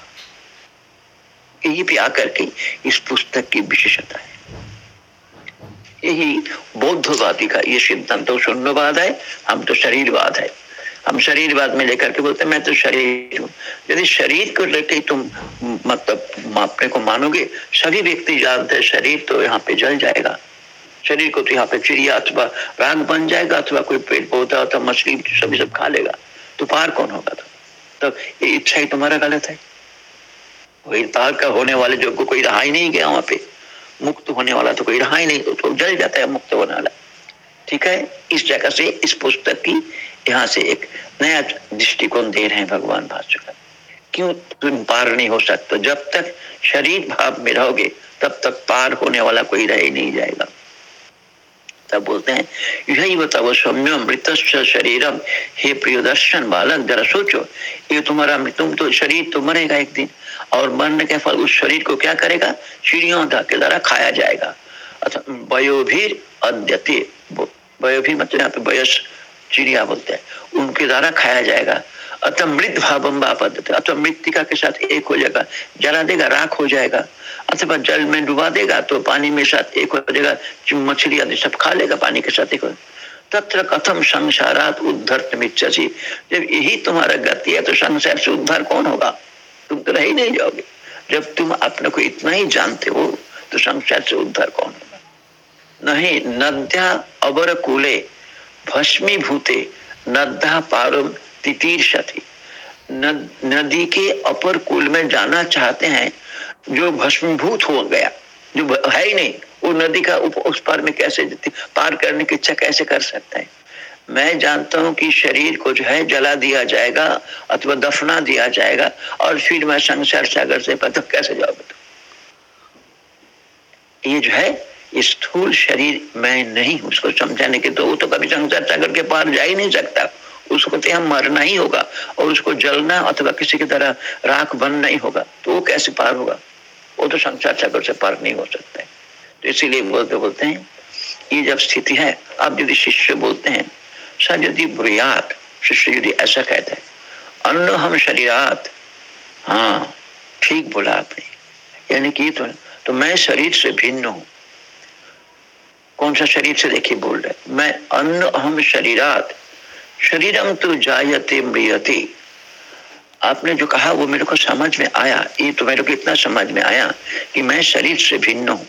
यही भी आकर के इस पुस्तक की विशेषता है। यही बौद्धवादी का ये सिद्धांत तो शून्यवाद है हम तो शरीरवाद है। हम शरीरवाद में लेकर के बोलते मैं तो शरीर हूँ। यदि शरीर को लेकर तुम मतलब अपने को मानोगे सभी व्यक्ति जानते हैं शरीर तो यहाँ पे जल जाएगा। शरीर को तो यहाँ पे चिड़िया अथवा राग बन जाएगा अथवा कोई पेड़ पौधा अथवा मछली सभी सब खा लेगा। तो पार कौन होगा तो, तो ये इच्छा ही तुम्हारा गलत है। वही पार का होने वाले जो को कोई रहा ही नहीं गया वहाँ पे। मुक्त होने वाला तो कोई रहा ही नहीं तो जल जाता है मुक्त होने वाला। ठीक है? इस जगह से, इस पुस्तक की यहाँ से एक नया दृष्टिकोण दे रहे हैं भगवान भाष्यकर क्यों तुम पार नहीं हो सकते? जब तक शरीर भाव में रहोगे, तब तक पार होने वाला कोई रह नहीं जाएगा। तब बोलते हैं यही बताओ सौम्य मृत शरीरम हे प्रिय दर्शन बालक, जरा सोचो, ये तुम्हारा तुम तो शरीर तो मरेगा एक दिन। और मरने के फल उस शरीर को क्या करेगा? चिड़ियों के द्वारा खाया जाएगा। अच्छा अद्यते। मतलब पे वयस चिड़िया बोलते हैं। उनके द्वारा खाया जाएगा। अतः मृत पद्धति अथवा मृतिका के साथ एक हो जाएगा। जला देगा, राख हो जाएगा। अथवा जल में डुबा देगा तो पानी में साथ एक हो जाएगा। मछली आदि सब खा लेगा, पानी के साथ एक तत्र कथम संसारात उद्धर जब यही तुम्हारा गति है तो संसार से उद्धार कौन होगा? तुम तो रह ही नहीं जाओगे। जब तुम अपने को इतना ही जानते हो तो संसार से उद्धार कौन होगा? नहीं, नद्या अबर कूले, भस्मी भूते नद्दा पारम तितीर सती नदी के अपर कुल में जाना चाहते हैं, जो भस्मीभूत हो गया, जो है ही नहीं, वो नदी का उस पार में कैसे पार करने की इच्छा कैसे कर सकता है? मैं जानता हूँ कि शरीर को जो है जला दिया जाएगा अथवा दफना दिया जाएगा, और फिर मैं संसार सागर से पता कैसे जाओगे ये जो है स्थूल शरीर मैं नहीं उसको समझाने के तो वो तो कभी संसार सागर के पार जा ही नहीं सकता। उसको तो हम मरना ही होगा, और उसको जलना अथवा किसी की तरह राख बनना ही होगा। तो वो कैसे पार होगा? वो तो संसार सागर से पार नहीं हो सकता तो इसीलिए बोलते बोलते हैं, ये जब स्थिति है, अब यदि शिष्य बोलते हैं सर यदि शिष्य यदि ऐसा कहते हैं अन्न हम शरीरात। हाँ ठीक बोला आपने। यानी कि तो, तो मैं शरीर से भिन्न हूँ। कौन सा शरीर से देखिए बोल रहे मैं अन्न अहम शरीरात। शरीरम तो जायते मृियते आपने जो कहा वो मेरे को समझ में आया। ये तो मेरे को इतना समझ में आया कि मैं शरीर से भिन्न हूँ।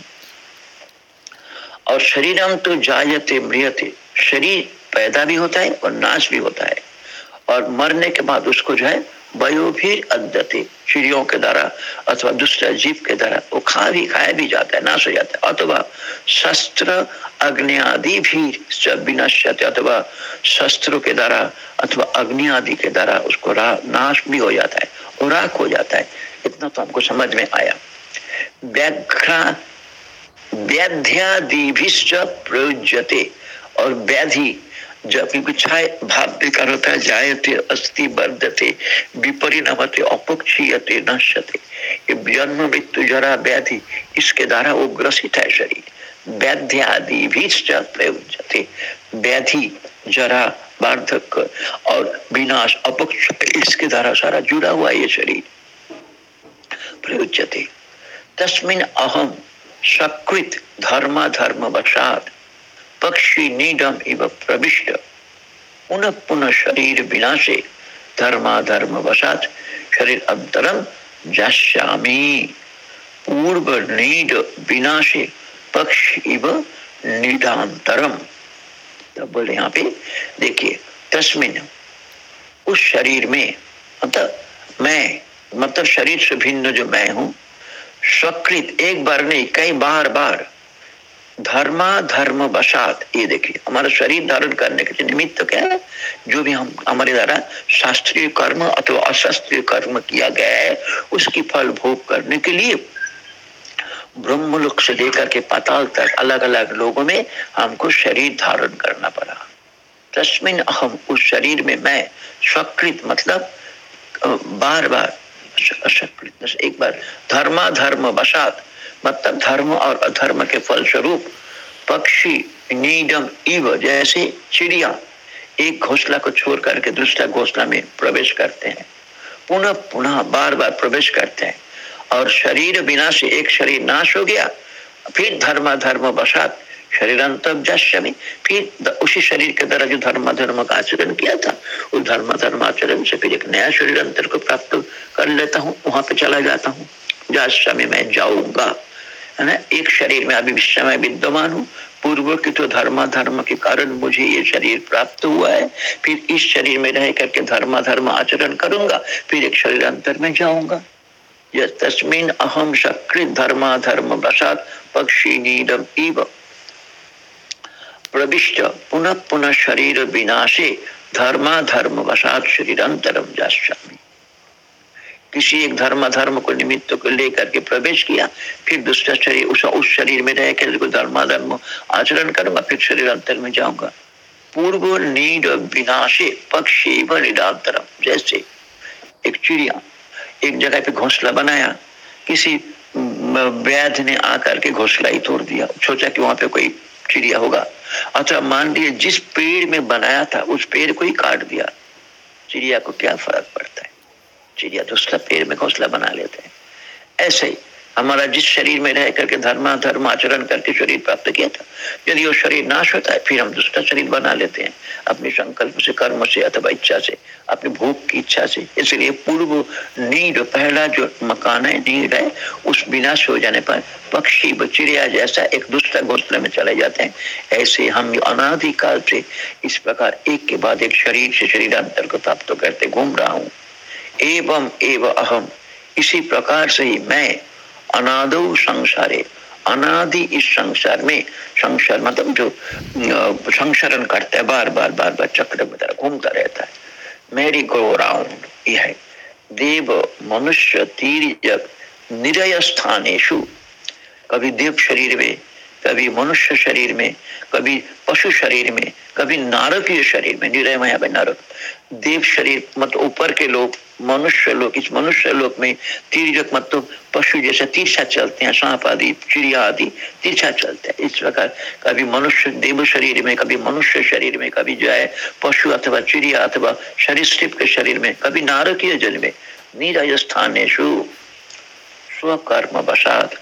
और शरीरम तो जायते मृियते शरीर पैदा भी होता है और नाश भी होता है। और मरने के बाद उसको जो है वयोभीर अद्यते, चिड़ियों के द्वारा अथवा दूसरे जीव के द्वारा, वो खा भी, खाया भी जाता है, नाश हो जाता है। अथवा शस्त्र, अग्नि आदि भी विनश्यते अथवा शस्त्रों के द्वारा अथवा अग्नि आदि के द्वारा उसको नाश भी हो जाता है और राख हो जाता है। इतना तो हमको समझ में आया। व्याघ्रा व्याध्यादि प्रयुज्यते और व्याधि जायते अस्थि अपक्षीयते नश्यते। जन्म, मृत्यु, जरा, व्याधि, इसके द्वारा वो ग्रसित है शरीर। भी व्याधि, जरा और विनाश, अपक्ष, इसके द्वारा सारा जुड़ा हुआ ये शरीर। प्रयुजते तस्मिन अहम सकृत धर्म धर्म वसात पक्षी नीडम इव प्रविष्ट। पुनः पुनः शरीर विनाशे, धर्माधर्म वसात शरीर अंतरम जाश्यामी पूर्व नीड विनाशे, पक्ष इव निडांतरम तो बोले यहाँ पे देखिए, तस्मिन उस शरीर में मतलब मैं मतलब शरीर से भिन्न जो मैं हूँ, स्वकृत एक बार नहीं, कई बार बार धर्मा धर्म वसात ये देखिए। हमारा शरीर धारण करने के निमित्त तो क्या है? जो भी हम, हमारे द्वारा शास्त्रीय कर्म अथवा अशास्त्रीय कर्म किया गया है, उसकी फल भोग करने के लिए ब्रह्मलोक से लेकर के पाताल तक अलग अलग लोगों में हमको शरीर धारण करना पड़ा। तस्मिन हम उस शरीर में मैं स्वकृत मतलब बार बार एक बार धर्मा धर्म वसात मतलब धर्म और अधर्म के फल स्वरूप पक्षी नीडम इव जैसे चिड़िया एक घोसला को छोड़ करके दूसरा घोसला में प्रवेश करते हैं। पुनः पुनः बार बार प्रवेश करते हैं और शरीर बिना से एक शरीर नाश हो गया, फिर धर्म धर्म बसात शरीर फिर उसी शरीर के द्वारा जो धर्म धर्म का आचरण किया था, उस धर्म धर्म आचरण से फिर एक नया शरीर अंतर को प्राप्त कर लेता हूँ, वहाँ पे चला जाता हूँ। जाश्य मैं जाऊँगा। है ना? एक शरीर में अभी विश्व में विद्यमान हूँ। पूर्व की तो धर्म धर्म के कारण मुझे ये शरीर प्राप्त हुआ है। फिर इस शरीर में रह करके धर्म धर्म आचरण करूँगा, फिर एक शरीर अंतर में जाऊँगा। तस्मिन अहम सकृत धर्मा धर्म वसात पक्षी नीडम इव। प्रविष्ट पुनः पुनः शरीर विनाशे धर्मा धर्म वसात शरीर अंतरम जाश्यामी किसी एक धर्म धर्म को निमित्त को लेकर के प्रवेश किया, फिर दूसरा शरीर, उस उस शरीर में रह कर धर्म धर्म आचरण करूँगा, फिर शरीर अंतर में जाऊँगा। पूर्व नीड विनाशे पक्षी व निरांतरम जैसे एक चिड़िया एक जगह पे घोंसला बनाया, किसी वैध ने आकर के घोंसला ही तोड़ दिया, सोचा कि वहाँ पे कोई चिड़िया होगा। अच्छा मान लिया जिस पेड़ में बनाया था, उस पेड़ को ही काट दिया। चिड़िया को क्या फ़र्क पड़ता है? चिड़िया दूसरा पेड़ में घोसला बना लेते हैं। ऐसे ही हमारा जिस शरीर में रह करके धर्मा धर्म आचरण करके शरीर प्राप्त किया था, यदि वो शरीर नाश होता है, फिर हम दूसरा शरीर बना लेते हैं। अपने संकल्प से, कर्म से अथवा इच्छा से, अपनी भूख की इच्छा से। इसलिए पूर्व नीड पहला जो मकान है नीड है, उस विनाश हो जाने पर पक्षी चिड़िया जैसा एक दूसरा घोसले में चले जाते हैं। ऐसे हम अनाधिकाल से इस प्रकार एक के बाद एक शरीर से शरीर अंतर को प्राप्त करते घूम रहा हूँ। एवं एवं अहम। इसी प्रकार से ही मैं अनादो संसारे, अनादि इस संसार में संसार मतलब जो संसरण करता है बार बार बार बार चक्र में घूमता रहता है। मेरी गो राउंड यह देव मनुष्य तीर्यक निरय स्थानेशु कभी देव शरीर में कभी मनुष्य शरीर में, कभी पशु शरीर में, कभी नारकीय शरीर में, निरय में नारक देव शरीर मतलब ऊपर के लोग, मनुष्य लोग, इस मनुष्य लोक में तीर्जक मतलब पशु जैसे तीर्छा चलते हैं, सांप आदि, चिड़िया आदि तीर्छा चलते हैं। इस प्रकार कभी मनुष्य, देव शरीर में, कभी मनुष्य शरीर में, कभी जो है पशु अथवा चिड़िया अथवा शरीर के शरीर में, कभी नारकीय जल में। नीरज स्थान स्वकर्म वसाद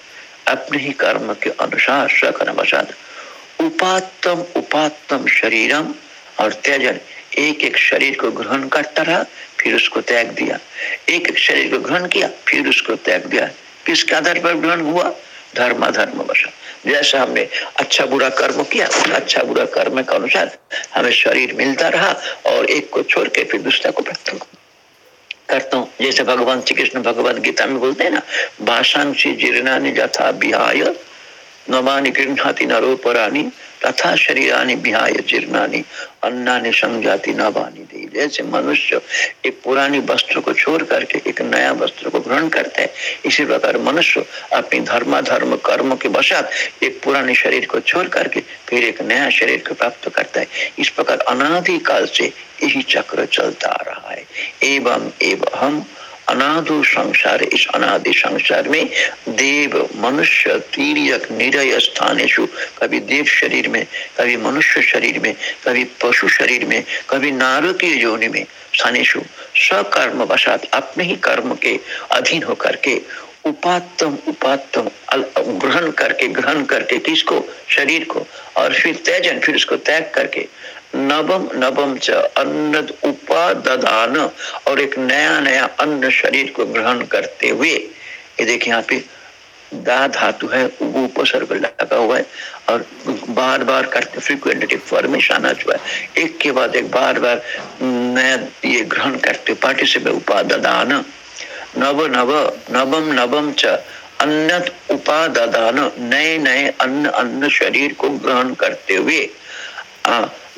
अपने ही कर्म के अनुसार स्वकर्म वसाद उपातम उपातम शरीरम और त्यजन। एक एक शरीर को ग्रहण करता रहा, फिर उसको त्याग दिया। एक एक शरीर को ग्रहण किया, फिर उसको त्याग दिया। किसके आधार पर ग्रहण हुआ? धर्म धर्म वशा। जैसा हमने अच्छा बुरा कर्म किया, उस अच्छा बुरा कर्म के अनुसार हमें शरीर मिलता रहा और एक को छोड़ के फिर दूसरा को प्राप्त करता हूँ। जैसे भगवान श्री कृष्ण भगवद गीता में बोलते हैं ना भाषा जीर्णा जथा बिहाय नवानी गृहती नरोपरानी तथा शरीरानी बिहाय जीर्णानी, अन्नानी संजाति नवानी दे जैसे मनुष्य एक पुरानी वस्त्र को छोड़ करके एक नया वस्त्र को ग्रहण करता है, इसी प्रकार मनुष्य अपनी धर्म धर्म कर्म के बसात एक पुराने शरीर को छोड़ करके फिर एक नया शरीर को प्राप्त करता है। इस प्रकार अनादि काल से यही चक्र चलता आ रहा है। एवं एवं हम अनादो संसार, इस अनादि संसार में देव, मनुष्य, तीर्यक, निरय स्थानेशु कभी देव शरीर में, कभी मनुष्य शरीर में, कभी पशु शरीर में, कभी नारकीय योनि में स्थानेशु सकर्म वसात अपने ही कर्म के अधीन होकर के उपातम उपातम ग्रहण करके ग्रहण करके किसको? शरीर को। और फिर त्याजन फिर उसको त्याग करके नवम नवम च अन्न उपादान और एक नया नया अन्न शरीर को ग्रहण करते हुए, ये देखिए यहाँ पे दा धातु है उपसर्ग लगा हुआ है और बार बार करते फ्रिक्वेंटेटिव फॉर्म में शाना हुआ है। एक के बाद एक बार बार नया ये ग्रहण करते पार्टिसिपेट उपादान नव नव, नवम नवम च अन्न उपादान नए नए अन्न अन्न शरीर को ग्रहण करते हुए।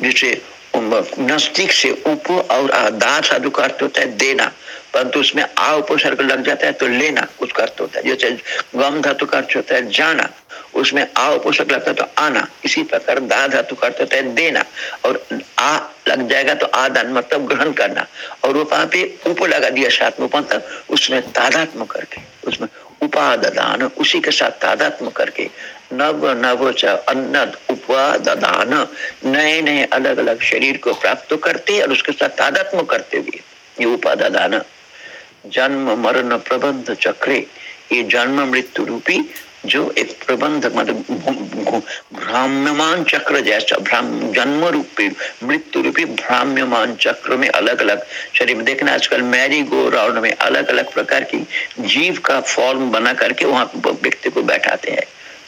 जैसे नज़दीक से उप और दा साधु का अर्थ होता है देना। परंतु उसमें आ उपसर्ग लग जाता है तो लेना उसका अर्थ होता है। जैसे गम धातु का अर्थ होता है जाना, उसमें आ उपसर्ग लगता है तो आना। इसी प्रकार दा धातु का अर्थ होता है देना। और आ लग जाएगा तो आदान मतलब ग्रहण करना। और वो वहाँ पे उप लगा दिया साथ में उसमें तादात्म करके, उसमें उपादान, उसी के साथ तादात्म करके नव नव च अन्नद उपादान नए नए अलग अलग शरीर को प्राप्त करते और उसके साथ तादात्म करते हुए ये उपादान जन्म, मरण, प्रबंध चक्रे, ये जन्म मृत्यु रूपी जो एक प्रबंध मतलब भ्राम्यमान चक्र जैसा जन्म रूपी, मृत्यु रूपी भ्राम्यमान चक्र में अलग अलग शरीर में। देखना आजकल मैरी गो राउंड में अलग अलग प्रकार की जीव का फॉर्म बना करके वहाँ व्यक्ति को बैठाते हैं।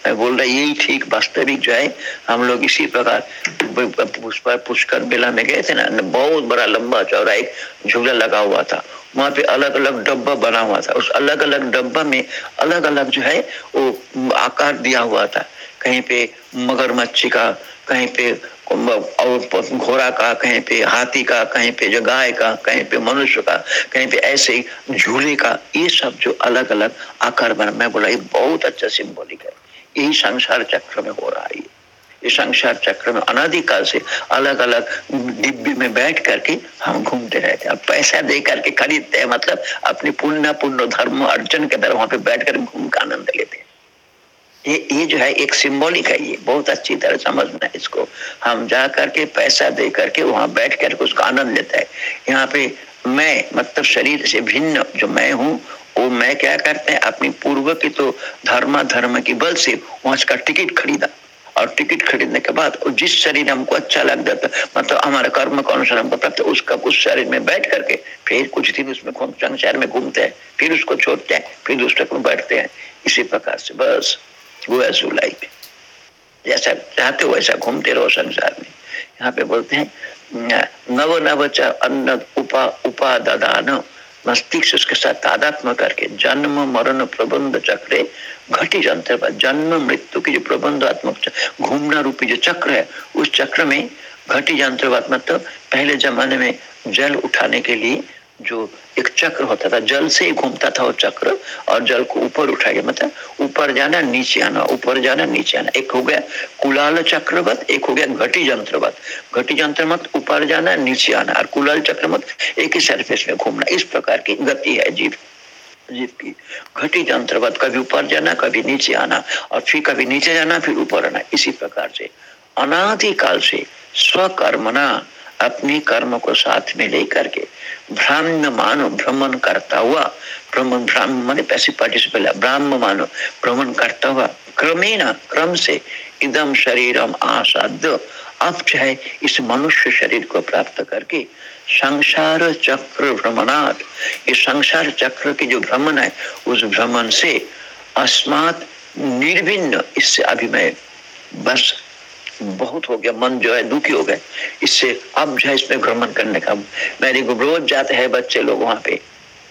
मैं बोल रहा, यही ठीक वास्तविक जो है, हम लोग इसी प्रकार पुष्कर मेला में गए थे ना बहुत बड़ा लंबा चौड़ा एक झूला लगा हुआ था। वहाँ पे अलग अलग डब्बा बना हुआ था। उस अलग अलग डब्बा में अलग अलग जो है, वो आकार दिया हुआ था। कहीं पे मगरमच्छ का, कहीं पे और घोड़ा का, कहीं पे हाथी का, कहीं पे जो गाय का, कहीं पे मनुष्य का, कहीं पे ऐसे झूले का, ये सब जो अलग अलग आकार बना। मैं बोला, ये बहुत अच्छा सिंबॉलिक है। यही संसार चक्र में हो रहा है इस संसार चक्र में अनादिकाल से अलग अलग डिब्बे में बैठ करके हम घूमते रहते हैं। पैसा दे करके खरीदते हैं मतलब अपने पुण्य पुण्य धर्म अर्जन के तरह वहाँ पे बैठ कर घूम का आनंद लेते हैं। ये ये जो है एक सिंबॉलिक है ये, बहुत अच्छी तरह समझना है इसको। हम जा करके पैसा दे करके वहाँ बैठ करके उसका आनंद लेता है। यहाँ पे मैं मतलब शरीर से भिन्न जो मैं हूँ वो मैं क्या करते हैं? अपनी पूर्व की तो धर्म धर्म की बल से वहाँ का टिकट खरीदा। और टिकट खरीदने के बाद जिस शरीर हमको अच्छा लग जाता मतलब हमारे कर्म के अनुसार हमको प्राप्त उसका उस शरीर में बैठ करके फिर कुछ दिन उसमें संसार में घूमते हैं, फिर उसको छोड़ते हैं, फिर दूसरे को बैठते हैं। इसी प्रकार से बस, वो एज लाइफ जैसा चाहते हो वैसा घूमते रहो संसार में। यहाँ पे बोलते हैं नव नव च अन्न उपा उपादान मस्तिष्क उसके साथ तादात्म करके जन्म, मरण, प्रबंध चक्रे घटी जंत्र जन्म, मृत्यु की जो प्रबंधात्मक घूमना रूपी जो चक्र है, उस चक्र में घटी जंत्र मतलब पहले जमाने में जल उठाने के लिए जो एक चक्र होता था, जल से ही घूमता था वो चक्र, और जल को ऊपर उठाया मतलब ऊपर जाना, नीचे आना, ऊपर जाना, नीचे आना। एक हो गया कुलाल चक्रवत, एक हो गया घटी जंत्रवत। घटी जंत्र मत ऊपर जाना, नीचे आना, और कुलाल चक्र मत एक ही सरफेस में घूमना। इस प्रकार की गति है जीव जीव की। घटी जंत्रवत, कभी ऊपर जाना, कभी नीचे आना, और फिर कभी नीचे जाना, फिर ऊपर आना। इसी प्रकार से अनादिकाल से स्वकर्मना अपने कर्म को साथ में लेकर के ब्राह्म मानो भ्रमण करता हुआ भ्रमण ब्राह्म माने पैसिव पार्टिसिपल ब्राह्म मानो भ्रमण करता हुआ, क्रमेण, क्रम से इदम शरीरम आसाद्य अब चाहे इस मनुष्य शरीर को प्राप्त करके। संसार चक्र भ्रमणात्, ये संसार चक्र की जो भ्रमण है, उस भ्रमण से अस्मात निर्भिन्न इससे अभिमय। बस बहुत हो गया, मन जो है दुखी हो गए। इससे अब जो है इसमें भ्रमण करने का मेरे को रोज जाते हैं बच्चे लोग वहाँ पे।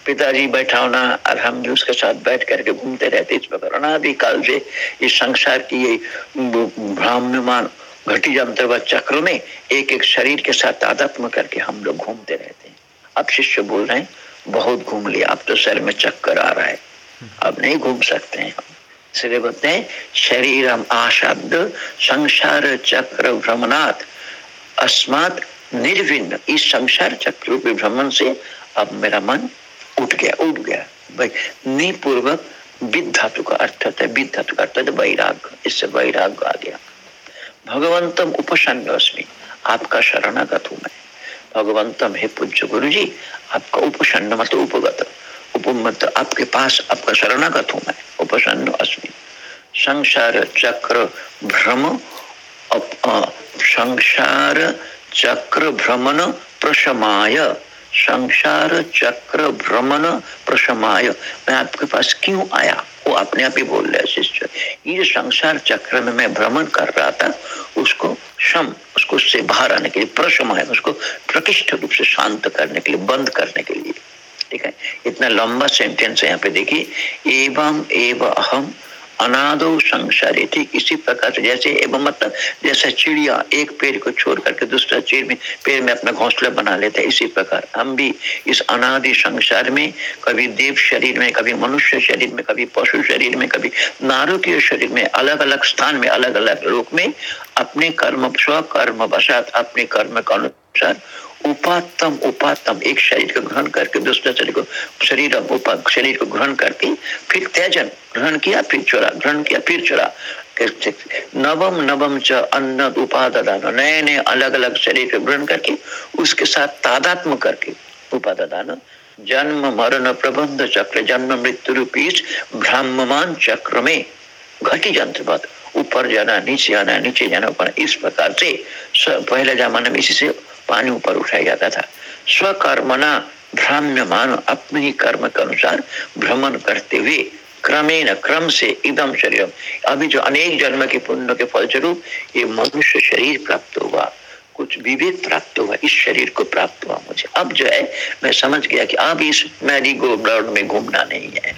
पिताजी बैठा होना और हम भी उसके साथ बैठ करके घूमते रहते इस प्रकार अनादिकाल से इस संसार की ये भ्राम्यमान घटी जंत्र चक्र में एक एक शरीर के साथ तादात्म करके हम लोग घूमते रहते हैं। अब शिष्य बोल रहे हैं, बहुत घूम लिया, अब तो सर में चक्कर आ रहा है। अब नहीं घूम सकते हैं इसलिए बोलते हैं शरीरम आशब्द संसार चक्र भ्रमणात्। अस्मात निर्विन्न इस संसार चक्र के भ्रमण से अब मेरा मन उठ गया उठ गया। भाई, निपूर्वक विद धातु का अर्थ होता है विद धातु का अर्थ है वैराग इससे वैराग आ गया। भगवंतम उपसन्न आपका शरणागत हूँ मैं। भगवंतम, हे पूज्य गुरु जी आपका उपसन्न मत उपगत। उपमत आपके पास, आपका शरणागत हूँ मैं। उपसन्न अस्मि। संसार चक्र भ्रम संसार चक्र भ्रमण प्रशमाय। संसार चक्र भ्रमण प्रशमाय। मैं आपके पास क्यों आया? वो अपने आप ही बोल रहे शिष्य ये जो संसार चक्र में मैं भ्रमण कर रहा था, उसको सम उसको उससे बाहर आने के लिए, प्रशमाय, उसको प्रकृष्ट रूप से शांत करने के लिए, बंद करने के लिए। ठीक है। इतना लंबा सेंटेंस है यहाँ पे देखिए। एवं एव अहम अनादो संसारी। ठीक इसी प्रकार से जैसे एवं मतलब जैसे चिड़िया एक पेड़ को छोड़ करके दूसरा चीड़ में पेड़ में अपना घोंसला बना लेते हैं, इसी प्रकार। हम भी इस अनादि संसार में, कभी देव शरीर में, कभी मनुष्य शरीर में, कभी पशु शरीर में, कभी नारकीय शरीर में अलग अलग स्थान में अलग अलग लोक में अपने कर्म, स्वकर्म वसात, अपने कर्म के अनुसार उपातम उपातम एक शरीर को ग्रहण करके दूसरे शरीर को, शरीर शरीर को ग्रहण करके, फिर त्याजन ग्रहण किया, फिर चोरा, ग्रहण किया, फिर चोरा। नवम नवम च अन्न उपादान नए नए अलग अलग शरीर को ग्रहण करके, उसके साथ तादात्म करके उपादान जन्म, मरण, प्रबंध चक्र, जन्म, मृत्यु रूपी भ्राम्यमान चक्र में घटी जंत्र ऊपर जाना, नीचे आना, नीचे जाना इस प्रकार से, पहले जमाने में इसी से पानी ऊपर उठाया जाता था। स्वकर्मना भ्राम्य मान अपने ही कर्म के अनुसार भ्रमण करते हुए क्रमेण क्रम से एकदम शरीर। अभी जो अनेक जन्म के पुण्य के फलस्वरूप ये मनुष्य शरीर प्राप्त हुआ। कुछ विवेक प्राप्त हुआ, इस शरीर को प्राप्त हुआ मुझे। अब जो है, मैं समझ गया कि अब इस मैरी गो ब्लड में घूमना नहीं है।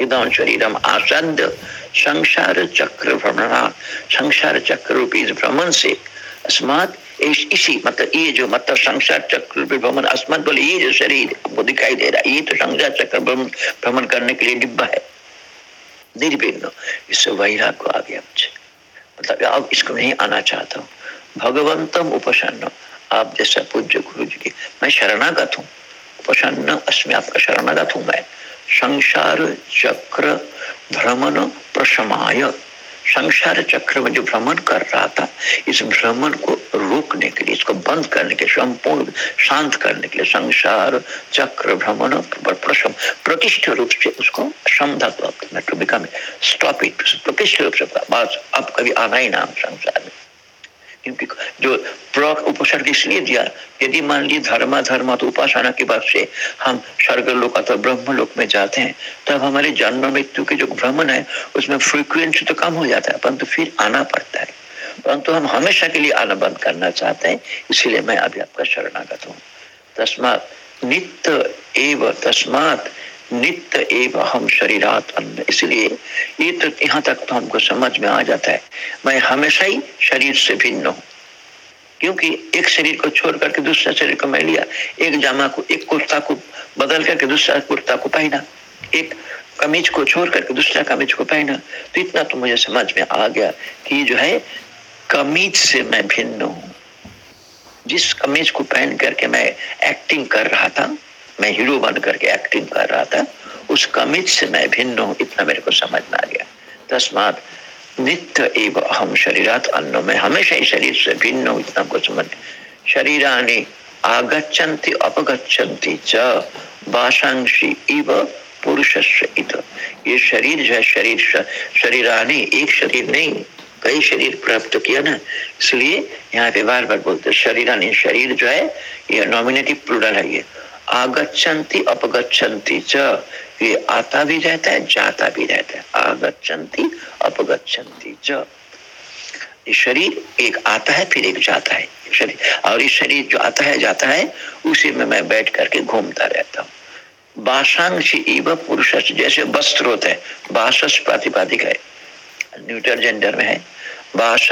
इदम शरीरम आसद संसार चक्र भ्रमणा। संसार चक्र रूपी भ्रमण से अस्मात इसी मतलब ये जो मतलब संसार चक्र भ्रमण अस्मत बोले, ये जो शरीर वो दिखाई दे रहा है। ये तो संसार चक्र भ्रमण करने के लिए डिब्बा है। निर्भिन्न इससे वैराग को आ गया मुझे। मतलब अब इसको नहीं आना चाहता हूँ। भगवंतम उपसन्न आप जैसा पूज्य गुरु जी की, मैं शरणागत हूँ। उपसन्न अस्मि आपका शरणागत हूँ मैं। संसार चक्र भ्रमण प्रशमाय। संसार चक्र में जो भ्रमण कर रहा था, इस भ्रमण को रोकने के लिए, इसको बंद करने के संपूर्ण शांत करने के लिए संसार चक्र भ्रमण प्रतिष्ठ रूप से उसको समझा तो बिकम स्टॉप इट प्रतिष्ठ रूप से, बस, अब कभी आना ही ना संसार में। क्योंकि जो उपसर्ग इसलिए दिया, यदि मान ली धर्म धर्म तो उपासना के बाद से हम स्वर्ग लोक अथवा ब्रह्म लोक में जाते हैं, तब हमारे जन्म मृत्यु के जो भ्रमण है, उसमें फ्रीक्वेंसी तो कम हो जाता है, परंतु फिर आना पड़ता है। परंतु हम हमेशा के लिए आना बंद करना चाहते हैं, इसीलिए मैं अभी आपका शरणागत हूँ। तस्मात नित्य एवं तस्मात नित्य एवं हम शरीरात अन्न इसलिए ये तो यहाँ तक तो हमको समझ में आ जाता है। मैं हमेशा ही शरीर से भिन्न हूँ। क्योंकि एक शरीर को छोड़ करके दूसरा शरीर को मैं लिया, एक जामा को, एक कुर्ता को बदल करके दूसरा कुर्ता को पहना, एक कमीज को छोड़ करके दूसरा कमीज को पहना तो इतना तो मुझे समझ में आ गया कि जो है कमीज से मैं भिन्न हूँ। जिस कमीज को पहन करके मैं एक्टिंग कर रहा था मैं हीरो बन करके एक्टिंग कर रहा था। उस कमित से मैं भिन्न हूँ, इतना मेरे को समझ में आ गया। तस्मात नित्य एवं हम शरीरात अन्न, में हमेशा ही शरीर से भिन्न हूँ, इतना को समझ शरीरानी आगच्छन्ति, अपगच्छन्ति च बाशांशी इव पुरुष ये शरीर जो है, शरीर शरीरानी एक शरीर नहीं, कई शरीर प्राप्त किया ना, इसलिए यहाँ पे बार बार बोलते शरीरानी शरीर जो है, ये नॉमिनेटिव प्लूरल है ये। आगच्छन्ति, अपगच्छन्ति च। ये आता भी रहता है, जाता भी रहता है। आगच्छन्ति, अपगच्छन्ति च। शरीर एक आता है, फिर एक जाता है। शरीर और ये शरीर जो आता है, जाता है, उसी में मैं बैठ करके घूमता रहता हूँ। पुरुष जैसे वस्त्र होता है बासस प्रातिपादिक है। न्यूटर जेंडर में है। बास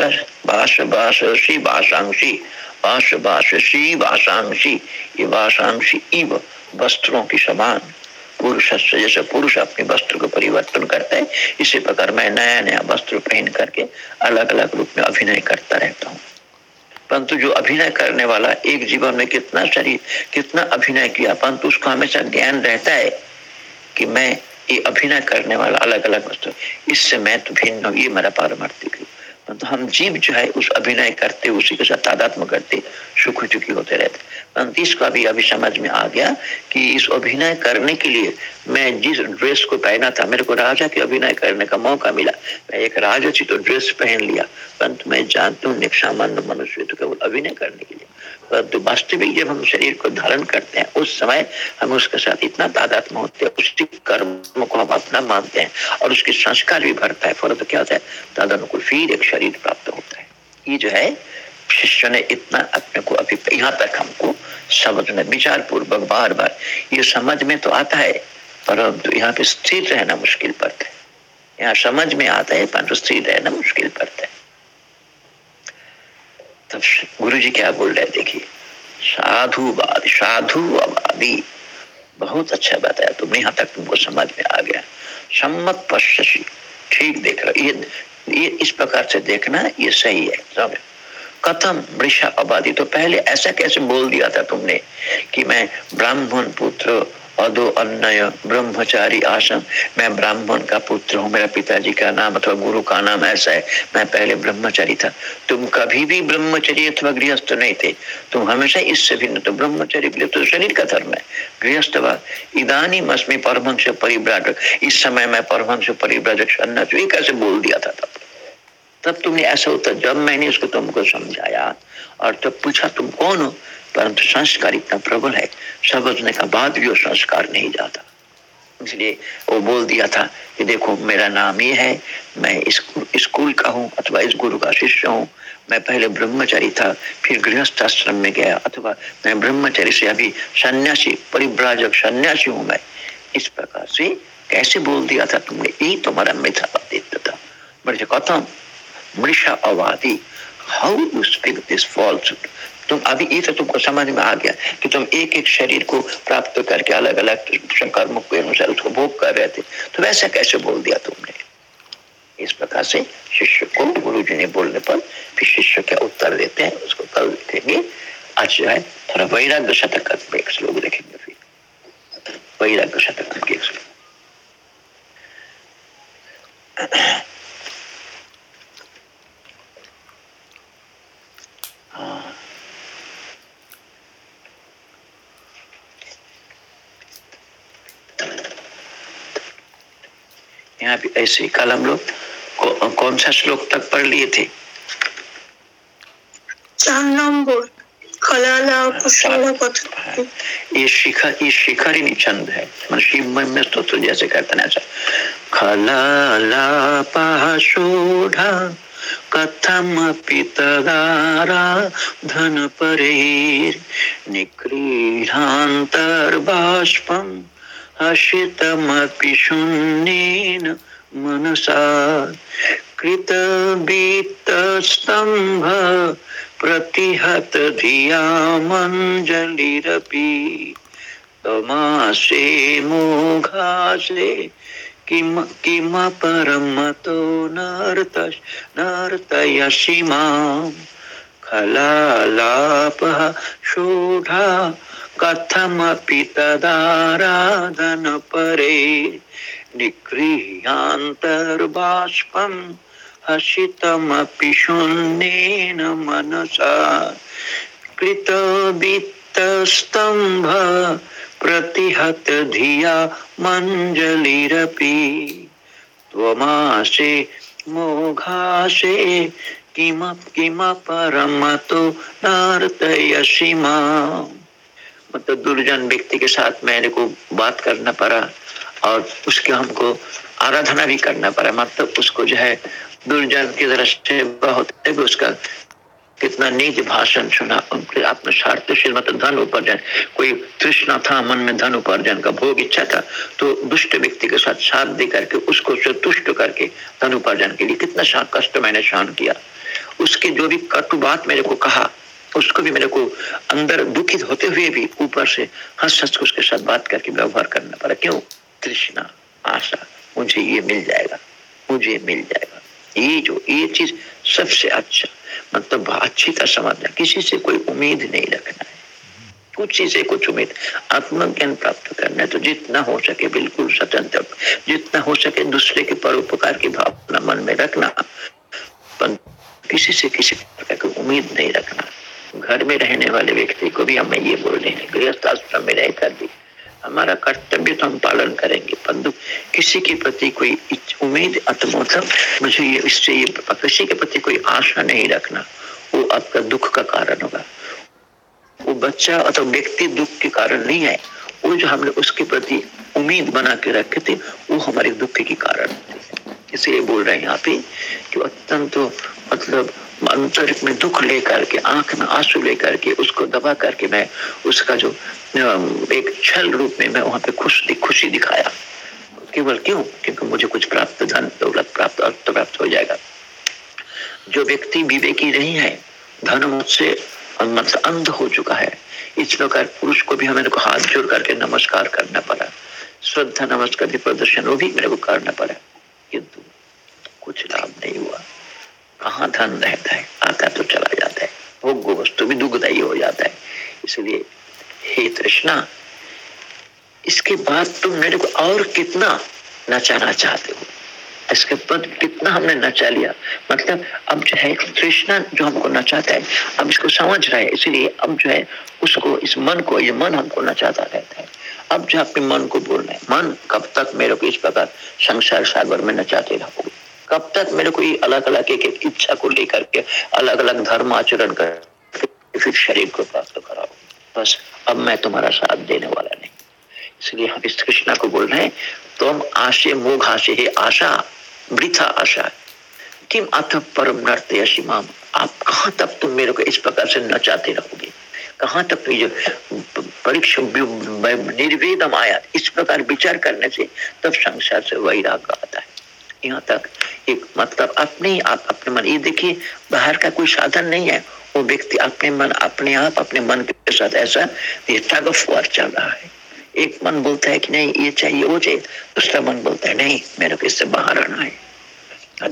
बास बासी बाशांशी बास बासी वासांशी ये वासांशी इव वस्त्रों की समान। पुरुष जैसे पुरुष अपने वस्त्र को परिवर्तन करता है, इसी प्रकार मैं नया नया वस्त्र पहन करके अलग अलग रूप में अभिनय करता रहता हूँ। परंतु जो अभिनय करने वाला एक जीवन में कितना शरीर, कितना अभिनय किया, परंतु उसका हमेशा ज्ञान रहता है कि मैं ये अभिनय करने वाला अलग अलग वस्तु इससे मैं तो भिन्न हूँ, ये मेरा पारमार्थिक रूप। तो हम जीव जो है उस अभिनय करते, उसी के साथ तादात्म करते, सुख चुकी होते रहते। परंतु इसका भी अभी समझ में आ गया कि इस अभिनय करने के लिए मैं जिस ड्रेस को पहना था, मेरे को राजा के अभिनय करने का मौका मिला। मैं एक राजा थी तो ड्रेस पहन लिया। परंतु मैं जानती हूँ सामान्य मनुष्य तो केवल अभिनय करने के लिए। परंतु वास्तविक जब हम शरीर को धारण करते हैं, उस समय हम उसके साथ इतना तादात्म होते हैं, उसी कर्म को हम अपना मानते हैं और उसके संस्कार भी भरता है। फल तो क्या होता है? तदनुकूल फिर एक शरीर प्राप्त होता है। ये जो है, शिष्य ने इतना अपने को अभी यहाँ तक हमको समझना विचार पूर्वक बार बार ये समझ में तो आता है, परंतु यहाँ पे स्थिर रहना मुश्किल पड़ता है। यहाँ समझ में आता है, परंतु स्थिर रहना मुश्किल पड़ता है। तब गुरु जी क्या बोल रहे देखिए साधुवादी साधुवादी। बहुत अच्छा बताया तुमने यहाँ तक तुमको समझ में आ गया। सम्मत पश्ची ठीक देख रहे ये ये इस प्रकार से देखना, ये सही है समझ कथम वृषा आबादी तो पहले ऐसा कैसे बोल दिया था तुमने कि मैं ब्राह्मण पुत्र अदो अन्नय ब्रह्मचारी आश्रम। मैं ब्राह्मण का पुत्र हूँ, मेरा पिताजी का नाम अथवा गुरु का नाम ऐसा है। मैं पहले ब्रह्मचारी था। तुम कभी भी ब्रह्मचर्य अथवा गृहस्थ नहीं थे। तुम हमेशा इससे भिन्न तो ब्रह्मचर्य तो शरीर का धर्म है। गृहस्थ इधानी मस्मी परमंश परिव्राजक। इस समय मैं परमंश परिव्राजक सन्यास कैसे बोल दिया था तब। तब तुमने ऐसा होता जब मैंने उसको तुमको समझाया, और तब पूछा, तुम कौन हो? परंतु संस्कार इतना प्रबल है। समझने का बाद भी वो संस्कार नहीं जाता। इसलिए वो बोल दिया था कि देखो, मेरा नाम ये है, मैं इस स्कूल का हूँ अथवा इस गुरु का शिष्य हूँ। मैं पहले ब्रह्मचारी था, फिर गृहस्थ आश्रम में गया अथवा मैं ब्रह्मचारी से अभी सन्यासी, परिव्राजक सन्यासी हूँ मैं। इस प्रकार से कैसे बोल दिया था तुमने? यही तुम्हारा मिथ्यावादित्व था। बड़े कथम मृषा अवादी how you speak this false तुम अभी ये तो तुमको समझ में आ गया कि तुम एक एक शरीर को प्राप्त करके अलग अलग शंकर मुख के अनुसार उसको भोग कर रहे थे तो वैसा कैसे बोल दिया तुमने? इस प्रकार से शिष्य को गुरु जी ने बोलने पर फिर शिष्य क्या उत्तर देते हैं, उसको कल देखेंगे। आज जो है, थोड़ा वैराग्य शतक एक श्लोक देखेंगे फिर। वैराग्य शतक एक श्लोक। हाँ। यहाँ भी ऐसे ही कल हम लोग कौन सा श्लोक तक पढ़ लिए थे? चार नंबर। ये शिखर ये शिखर ही छंद है। मतलब में स्तोत्र जैसे करते ना ऐसा। खलालापाशोढ़ा कथमपि तदारा धन परेर निगृहान्तर्बाष्पम् हसितमपि शून्येन मनसा कृतवित्तस्तम्भ प्रतिहत धियामञ्जलिरपि तमासे मोघासे किम किमपरमतो नर्त नर्तयसि माम् खलालापः शोढा कथमपि तदाराधनपरे निगृह्यान्तर्बाष्पम् हसितमपि शून्येन मनसा कृतवित्तस्तम्भ प्रतिहत धिया मञ्जलिरपि त्वमासे मोघासे किम किमपरमतो नार्तयसि माम्। मतलब दुर्जन व्यक्ति के साथ मैंने को बात करना पड़ा और उसके हमको आराधना भी करना पड़ा। मतलब उसको जो है दुर्जन की दृष्टि बहुत उसका कितना नीच भाषण सुना, उनके आत्म स्वार्थशील मतलब धन उपार्जन। कोई तृष्णा था, मन में धन उपार्जन का भोग इच्छा था तो दुष्ट व्यक्ति के साथ साथ दे करके उसको संतुष्ट करके धन उपार्जन के लिए कितना कष्ट मैंने सहन किया। उसके जो भी कटु बात मेरे को कहा उसको भी मेरे को अंदर दुखित होते हुए भी ऊपर से हंस हंस उसके साथ बात करके व्यवहार करना पड़ा। क्यों? तृष्णा, आशा, मुझे ये मिल जाएगा, मुझे मिल जाएगा। ये जो, ये चीज़ सबसे अच्छा मतलब अच्छी तरह समझना, किसी से कोई उम्मीद नहीं रखना है। कुछ से कुछ उम्मीद, आत्मज्ञान प्राप्त करना है तो जितना हो सके बिल्कुल स्वतंत्र, जितना हो सके दूसरे के परोपकार की भावना मन में रखना किसी से किसी प्रकार की उम्मीद नहीं रखना। घर में रहने वाले व्यक्ति को भी हमें ये बोल रहे गृहस्थ आश्रम में रहकर भी। हमारा कर्तव्य तो हम पालन करेंगे, परंतु किसी के प्रति कोई उम्मीद मतलब मुझे ये, इससे ये किसी के प्रति कोई आशा नहीं रखना, वो आपका दुख का कारण होगा। वो बच्चा अथवा व्यक्ति दुख के कारण नहीं है, वो जो हमने उसके प्रति उम्मीद बना के रखे थे, वो हमारे दुख के कारण इसलिए बोल रहे हैं यहाँ पे कि अत्यंत तो मतलब अंतर में दुख लेकर के, आँख में आँसू लेकर के, उसको दबा करके मैं उसका जो एक छल रूप में मैं वहाँ पे खुश खुशी दिखाया। केवल क्यों? क्योंकि मुझे कुछ प्राप्त धन, दौलत प्राप्त, अर्थ प्राप्त हो जाएगा। जो व्यक्ति विवेकी नहीं है, धन मुझसे अंध हो चुका है। इस प्रकार पुरुष को भी हमें हाथ जोड़ करके नमस्कार करना पड़ा। श्रद्धा नमस्कार प्रदर्शन वो भी मेरे को करना पड़ा। किंतु कुछ लाभ नहीं हुआ। कहाँ धन रहता है? आता तो चला जाता है। भोग वस्तु भी दुखदायी हो जाता है। इसलिए, हे तृष्णा, इसके बाद तुम मेरे को और कितना नचाना चाहते हो? इसके बाद कितना हमने नचा लिया? मतलब अब जो है, तृष्णा जो हमको नचाता है, अब इसको समझ रहे हैं। इसलिए अब जो है, उसको, इस मन को, ये मन हमको नचाता रहता है। अब जो अपने मन को बोलना है, मन, कब तक मेरे को इस प्रकार संसार सागर में नचाते रहोगे? कब तक मेरे को अलग अलग एक एक इच्छा को लेकर के अलग अलग धर्म आचरण कर फिर शरीर को प्राप्त कराओ। बस अब मैं तुम्हारा साथ देने वाला नहीं। इसलिए हम इस कृष्णा को बोल रहे हैं, तुम तो आशे मोघ आशे है, आशा, वृथा आशा किम अथ परम नर्ते असीमाम आप कहाँ तक तुम मेरे को इस प्रकार से नचाते रहोगे? कहाँ तक जो परीक्षा निर्वेदम आया इस प्रकार विचार करने से तब संसार से वैराग आता है। यहाँ तक एक मतलब अपने आप, अपने मन। ये देखिए, बाहर का कोई साधन नहीं है। वो व्यक्ति अपने मन, अपने आप, अपने मन के साथ ऐसा टग ऑफ़ चल रहा है। एक मन बोलता है कि नहीं, ये चाहिए, वो चाहिए। दूसरा मन बोलता है, नहीं, मेरे को इससे बाहर आना है।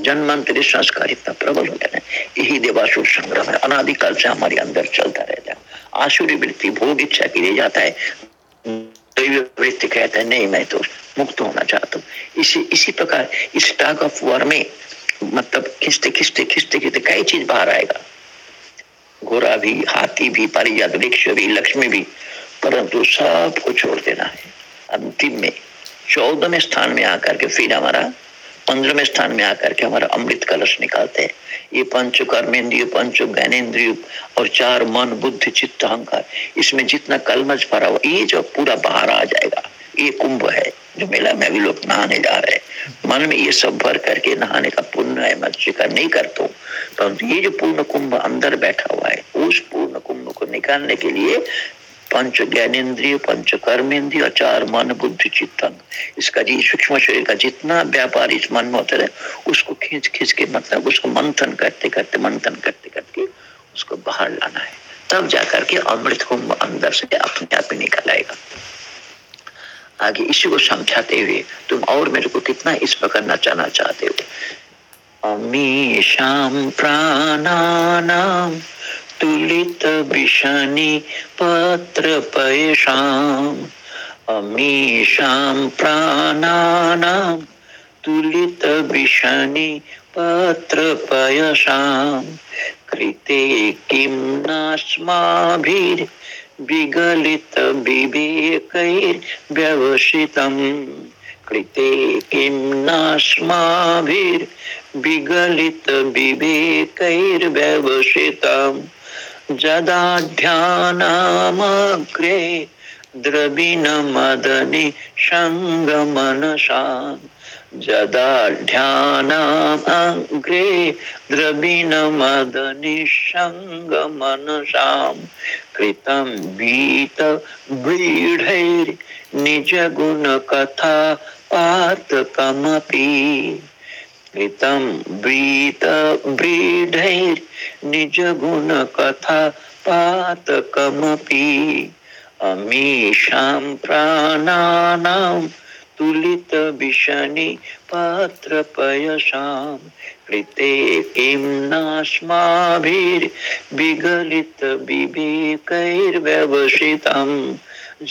जन्मांतरी संस्कार इतना प्रबल है। यही देवासुर संग्रह है। अनादिकाल से हमारे अंदर चलता रहता है। आसुरी वृत्ति भोग इच्छा के लिए जाता है। वृत्ति कहता है नहीं मैं तो मुक्त होना चाहता हूँ इसी इसी प्रकार इस टाग ऑफ़ वॉर में मतलब खिंचते खिंचते खिंचते खिंचते कई चीज़ बाहर आएगा घोरा भी हाथी भी पारिजात वृक्ष भी लक्ष्मी भी परंतु सबको छोड़ देना है अंतिम में चौदहवें स्थान में आकर के फिर हमारा पंद्रहवें स्थान में आकर के हमारा अमृत कलश निकालते हैं। ये पंच कर्मेंद्रिय पंच ज्ञानेन्द्रिय और चार मन, बुद्धि, चित्त, अहंकार, इसमें जितना कलमज भरा हुआ, ये जो पूरा बाहर आ जाएगा, ये कुंभ है, जो मेला में अभी लोग नहाने जा रहे हैं। मन में ये सब भर करके नहाने का पुण्य है मैं स्वीकार नहीं करता हूँ। परंतु ये जो पूर्ण कुंभ अंदर बैठा हुआ है, उस पूर्ण कुंभ को निकालने के लिए पंच ज्ञानेन्द्रिय, पंच कर्मेंद्रिय चार मन, बुद्धि, चित्तन। इसका जी सूक्ष्म शरीर का जितना व्यापार इस मन में होता है उसको खींच खींच के मतलब उसको मंथन करते करते, मंथन करते करते उसको बाहर लाना है। तब जाकर के अमृत कुंभ अंदर से अपने आप ही निकल आएगा। आगे इसी को समझाते हुए तुम और मेरे को कितना इस प्रकार नचाना चाहते हो? अमीशाम प्राणानाम तुलित विषानी पत्र पैशाम अमीशाम प्राणानाम, तुलित विषानी पत्र पयशाम कृते किम नास्माभिर विगलित विवेकैर्व्यवसितम् कृते किं नास्माभिर्विगलित विवेकैर्व्यवसितम् जदा ध्यानामग्रे द्रविणमदनि सङ्गमनसाम् जदा ध्यानामग्रे द्रविणमदनिषङ्गमनसाम् कृतं वीत व्रीढैर्निजगुणकथा पातकमपि। कृतं व्रीत व्रीढैर्निजगुणकथा पातकमपि अमीषां प्राणानाम् तुलित विषनि पात्र पयसाम कृते किं नास्माभिर्विगलित विवेकैर्व्यवसितं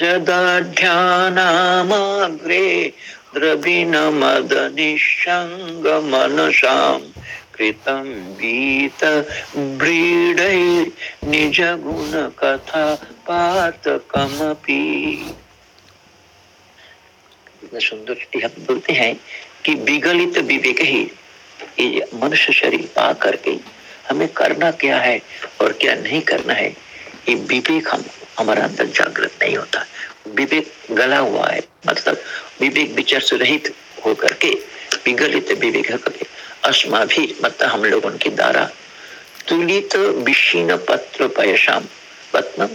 जदाढ्यानामाग्रे कृतं पातकमपि। सुंदर हम बोलते हैं कि विगलित विवेक ही ये मनुष्य शरीर पा करके हमें करना क्या है और क्या नहीं करना है, ये विवेक हम, हमारा अंदर जागृत नहीं होता। विवेक गला हुआ है। मतलब विवेक विचार से रहित होकर के विगलित विवेक करके अस्मा भी मतलब हम लोगों के द्वारा तुलित विशीन पत्र पयशाम। पद्म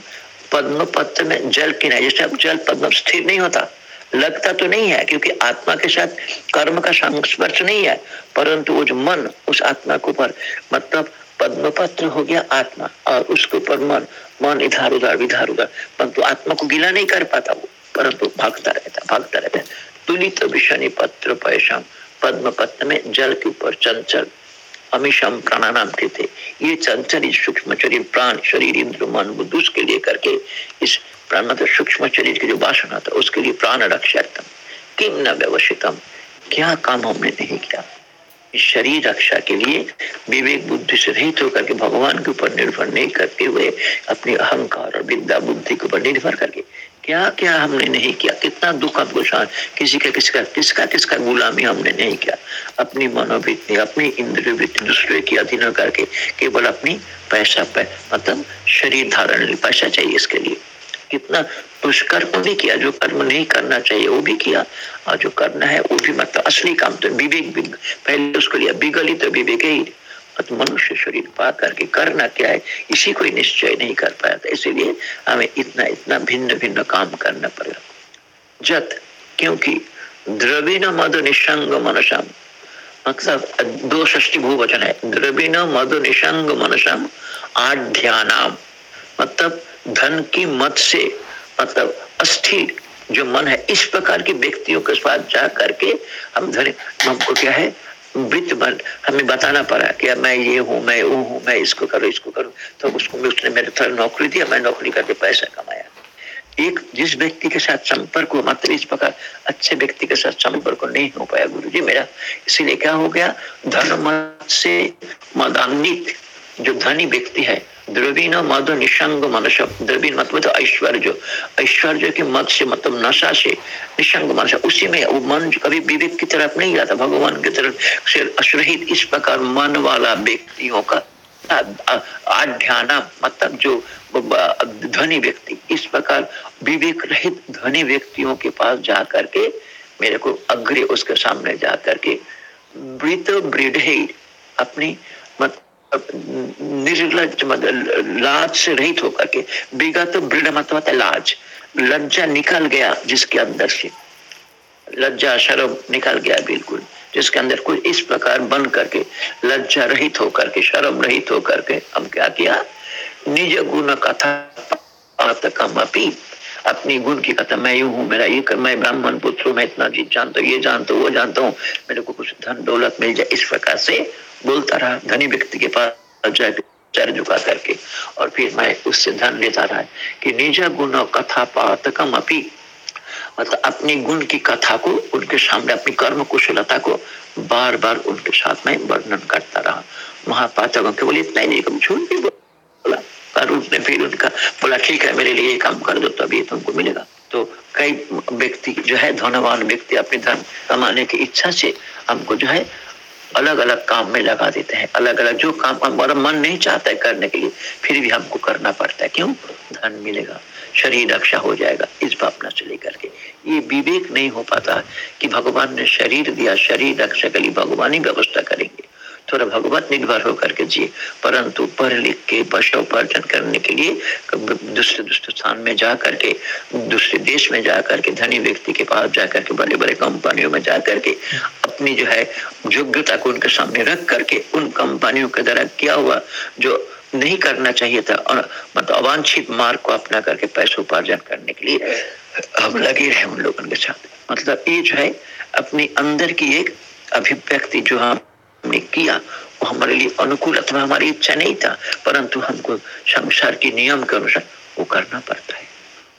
पद्म पत्र में जल किनारे जैसे अब जल पद्म स्थिर नहीं होता। लगता तो नहीं है, क्योंकि आत्मा के साथ कर्म का संस्पर्श नहीं है। परंतु वो जो मन, उस आत्मा के ऊपर मतलब पद्म पत्र हो गया आत्मा और उसके ऊपर मन मन इधर उधर इधर उधर। परंतु आत्मा को गिला नहीं कर पाता वो, परंतु भागता रहता भागता रहता। तुलित विषणी पत्र पैसा पद्म पत्र में जल के ऊपर चंचल अमिशम प्राणानाम के थे। ये चंचल सूक्ष्म शरीर, प्राण, शरीर, इंद्र, मन, बुद्ध, उसके लिए करके, इस प्राण सूक्ष्म शरीर की जो वासना था, उसके लिए प्राण रक्षार्थम। किम न व्यवसितम क्या काम हमने नहीं किया? शरीर रक्षा के लिए विवेक बुद्धि से रहित होकर के भगवान के ऊपर निर्भर नहीं करते हुए अपने अहंकार और विद्या बुद्धि के ऊपर निर्भर करके। क्या क्या हमने नहीं किया? कितना दुख हमको किसी का किसका किसका किसका गुलामी हमने नहीं किया? अपनी मनोवृत्ति, अपनी इंद्रिय वृत्ति दूसरे की अधीन करके केवल अपनी पैसा, पे मतलब शरीर धारण पैसा चाहिए इसके लिए। कितना दुष्कर्म भी किया, जो कर्म नहीं करना चाहिए, वो भी किया। और जो करना है, वो भी मतलब असली काम तो विवेक पहले उसको लिया, विगलित तो विवेक ही। तो मनुष्य शरीर पा करके करना क्या है, इसी को निश्चय नहीं कर पाया था। इसीलिए हमें इतना इतना भिन्न भिन्न काम करना पड़ेगा जत, क्योंकि द्रविण मद निशंग मनसम मतलब दो ष्टी भूवचन है। द्रविण मद निशंग मनसम आध्यानाम मतलब धन की मत से मतलब अस्थिर जो मन है, इस प्रकार के व्यक्तियों के साथ जा करके हम धन, हमको क्या है बन हमें बताना पड़ा कि मैं ये हूँ, मैं वो हूँ, मैं इसको करूँ इसको करूँ। तो उसको, उसने मेरे थोड़ा नौकरी दिया, मैं नौकरी करके पैसा कमाया। एक, जिस व्यक्ति के साथ संपर्क हो मतलब इस प्रकार अच्छे व्यक्ति के साथ संपर्क नहीं हो पाया गुरु जी मेरा। इसीलिए क्या हो गया धर्म से मदान्वित जो धनी व्यक्ति है द्रवीन मद, निशंग मनस द्रवीन मतलब तो ऐश्वर्य। ऐश्वर्य के मत से मतलब नशा से, निशंग मनस उसी में वो मन कभी विवेक की तरफ़ नहीं जाता, भगवान की तरफ़ से अश्रहित इस प्रकार मन वाला व्यक्तियों का आध्याना मतलब जो धनी व्यक्ति, इस प्रकार विवेक रहित धनी व्यक्तियों के पास जा करके मेरे को अग्रे उसके सामने जा करके वृत ब्रिड अपनी मतलब निर्लज लाज से रहित होकर के विगत दृढ़ मत होता लाज। लज्जा निकल गया जिसके अंदर से। लज्जा शर्म निकल गया बिल्कुल, जिसके अंदर कुछ इस प्रकार बन करके लज्जा रहित होकर के, शर्म रहित होकर के हम क्या किया? निज गुण कथा अपी। अपनी गुण की कथा मैं यूँ हूँ, मेरा ये कर, मैं ब्राह्मण पुत्र हूँ, मैं इतना चीज़ जानता हूँ, ये जानता हूँ, वो जानता हूँ। मेरे को कुछ धन दौलत मिल जाए इस प्रकार से। बोलता रहा, धनी व्यक्ति के पास जाकर चर झुका करके। और फिर मैं उससे धन लेता रहा कि निजा गुण कथा पातकम अपी। मतलब अपनी गुण की कथा को, उनके सामने अपनी कर्म कुशलता को बार बार उनके साथ में वर्णन करता रहा। महापाचकों के बोले, इतना ही नहीं कम झूठ भी बोला पर उसने फिर उनका बोला, ठीक है, मेरे लिए काम कर दो तो अभी तुमको मिलेगा। तो कई व्यक्ति जो है, धनवान व्यक्ति अपने धन कमाने की इच्छा से हमको जो है अलग अलग काम में लगा देते हैं अलग अलग जो काम हमारा मन नहीं चाहता है करने के लिए, फिर भी हमको करना पड़ता है। क्यों? धन मिलेगा, शरीर रक्षा हो जाएगा, इस भावना से लेकर के। ये विवेक नहीं हो पाता कि भगवान ने शरीर दिया, शरीर रक्षा के लिए भगवान ही व्यवस्था करेंगे। थोड़ा भगवत निर्भर होकर के जिए। परंतु पढ़ लिख के उपार्जन करने के लिए दूसरे दूसरे स्थान में जा करके दूसरे देश में जा करके धनी व्यक्ति के पास जा करके बड़े बड़े कंपनियों में जा करके अपनी जो है योग्यता को उनके सामने रख करके उन कंपनियों के द्वारा किया हुआ जो नहीं करना चाहिए था और मतलब अवांछित मार्ग को अपना करके पैसे उपार्जन करने के लिए हम लगे रहे उन लोगों के साथ। मतलब ये जो है, अपनी अंदर की एक अभिव्यक्ति जो हम हमने किया, वो हमारे लिए अनुकूल अथवा हमारी इच्छा नहीं था, परंतु हमको संसार के नियम के अनुसार वो करना पड़ता है।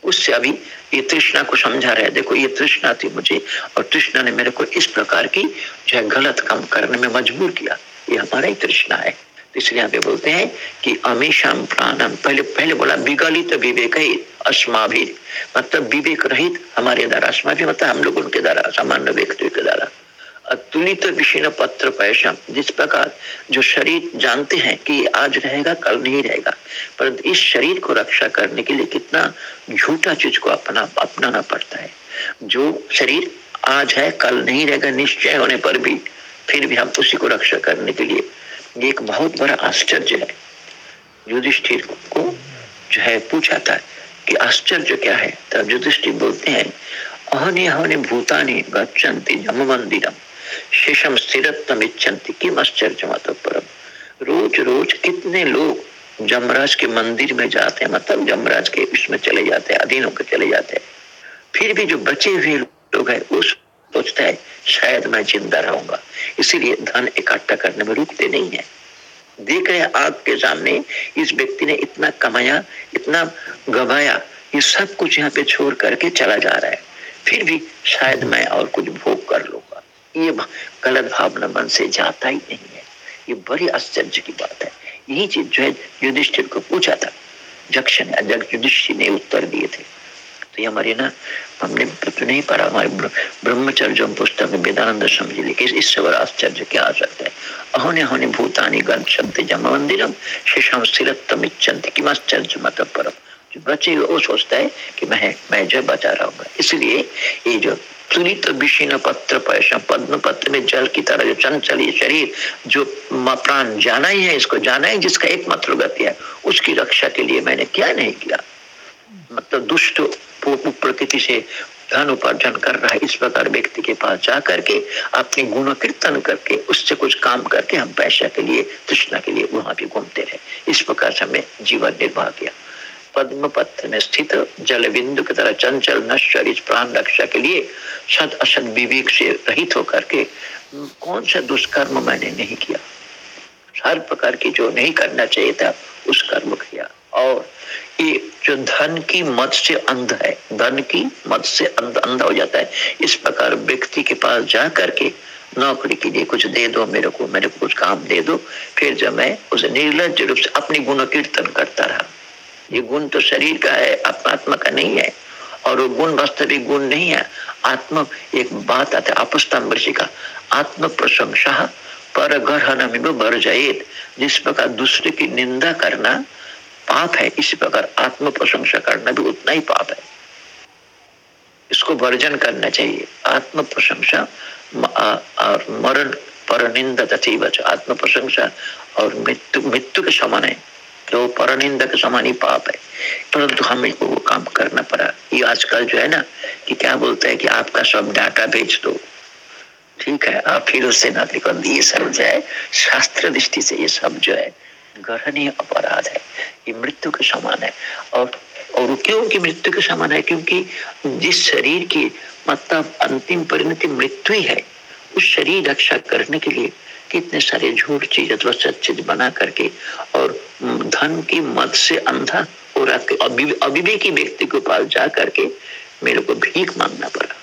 उससे अभी ये तृष्णा को समझा रहे देखो, ये तृष्णा थी मुझे और तृष्णा ने मेरे को इस प्रकार की जो है गलत काम करने में मजबूर किया। ये हमारा ही तृष्णा है। तो इसलिए यहाँ पे बोलते हैं कि अमीशाम प्राणम पहले पहले बोला, विगलित विवेक ही अस्मा भी मतलब विवेक रहित हमारे द्वारा अस्मा भी मतलब हम लोग उनके द्वारा सामान्य व्यक्ति के द्वारा। अतुलित विषय पत्र पैसा जिस प्रकार जो शरीर जानते हैं कि आज रहेगा, कल नहीं रहेगा परंतु इस शरीर को रक्षा करने के लिए कितना झूठा चीज़ को अपना अपनाना पड़ता है। जो शरीर आज है, कल नहीं रहेगा, निश्चय होने पर भी, फिर भी हम उसी को रक्षा करने के लिए। ये एक बहुत बड़ा आश्चर्य है। युधिष्ठिर को जो है पूछा था कि आश्चर्य क्या है? तब युधिष्ठिर बोलते हैं अहनी अहनी भूतानी गच्छन्ति जम मंदिरम शेषम स्थिरत्म इच्छन्ति किम आश्चर्य परम रोज रोज कितने लोग जमराज के मंदिर में जाते हैं मतलब जमराज के इसमें चले जाते हैं, अधीन होकर चले जाते हैं। फिर भी जो बचे हुए लोग हैं उस सोचता है, शायद मैं ज़िंदा रहूँगा। इसीलिए धन इकट्ठा करने में रुकते नहीं है। देख रहे आग के सामने, इस व्यक्ति ने इतना कमाया, इतना गवाया, ये सब कुछ यहाँ पे छोड़ करके चला जा रहा है। फिर भी शायद मैं और कुछ भोग कर लूँगा ये गलत भावना मन से जाता ही नहीं है। ये बड़ी आश्चर्य की बात है। यही चीज़ जो है, युधिष्ठिर को पूछा था। जक्ष ने युधिष्ठिर ने उत्तर दिए थे। तो ये हमारे ना, हमने तो नहीं पढ़ा। हमारे ब्रह्मचर्य पुस्तक में वेदानंद समझ लिखे। इससे बड़ा आश्चर्य क्या आ सकता है। अहोने अहोने भूतानी गंत जम मंदिरम शेषम स्थिरत्म इच्छन्ति। किम आश्चर्य मत परम जो बचे वो सोचता है कि मैं मैं जो बचा रहूँगा इसलिए ये जो तुलित विषीण पत्र पैसा पद्म पत्र में जल की तरह जो चंचल शरीर, जो प्राण जाना ही है, इसको जाना ही जिसका एकमात्र गति है, उसकी रक्षा के लिए मैंने क्या नहीं किया? मतलब दुष्ट प्रकृति से धन उपार्जन कर रहा है, इस प्रकार व्यक्ति के पास जा करके, अपने गुण कीर्तन करके, उससे कुछ काम करके हम पैसा के लिए, तृष्णा के लिए वहाँ भी घूमते रहे। इस प्रकार से हमें जीवन निर्वाह किया। पद्म पत्र में स्थित जल बिंदु की तरह चंचल नश्वर इस प्राण रक्षा के लिए सद असद विवेक से रहित होकर के कौन सा दुष्कर्म मैंने नहीं किया? हर प्रकार की जो नहीं करना चाहिए था, उस कर्म किया। और ये जो धन की मत से अंध है, धन की मत से अंध, अंधा हो जाता है, इस प्रकार व्यक्ति के पास जा करके नौकरी के लिए कुछ दे दो मेरे को मेरे को कुछ काम दे दो, फिर जब मैं उसे निर्लज रूप से अपनी गुण कीर्तन करता रहा। ये गुण तो शरीर का है आत्मा का नहीं है। और वो गुण वास्तविक गुण नहीं है। आत्म एक बात आता है अपस्तंभ का आत्म प्रशंसा पर बर जिस प्रकार दूसरे की निंदा करना पाप है, इसी प्रकार आत्म प्रशंसा करना भी उतना ही पाप है। इसको वर्जन करना चाहिए। आत्म प्रशंसा और मरण पर निंदा तथा आत्म प्रशंसा और मृत्यु मृत्यु के समान है। तो परनिंदा के समान पाप है। परंतु हमें को वो काम करना पड़ा। ये आजकल जो है ना, कि क्या बोलते हैं कि आपका सब डाटा भेज दो। ठीक है, आप फिर उससे नागरिक ये सब जो है, शास्त्र दृष्टि से ये सब जो है गहनीय अपराध है। ये मृत्यु के समान है। और और क्यों की मृत्यु के समान है? क्योंकि जिस शरीर की मतलब अंतिम परिणति मृत्यु ही है, उस शरीर रक्षा करने के लिए कितने सारे झूठ चीज़ अथवा सच चीज़ बना करके और धन की मत से अंधा और अविवेकी व्यक्ति के पास जा करके मेरे को भीख मांगना पड़ा।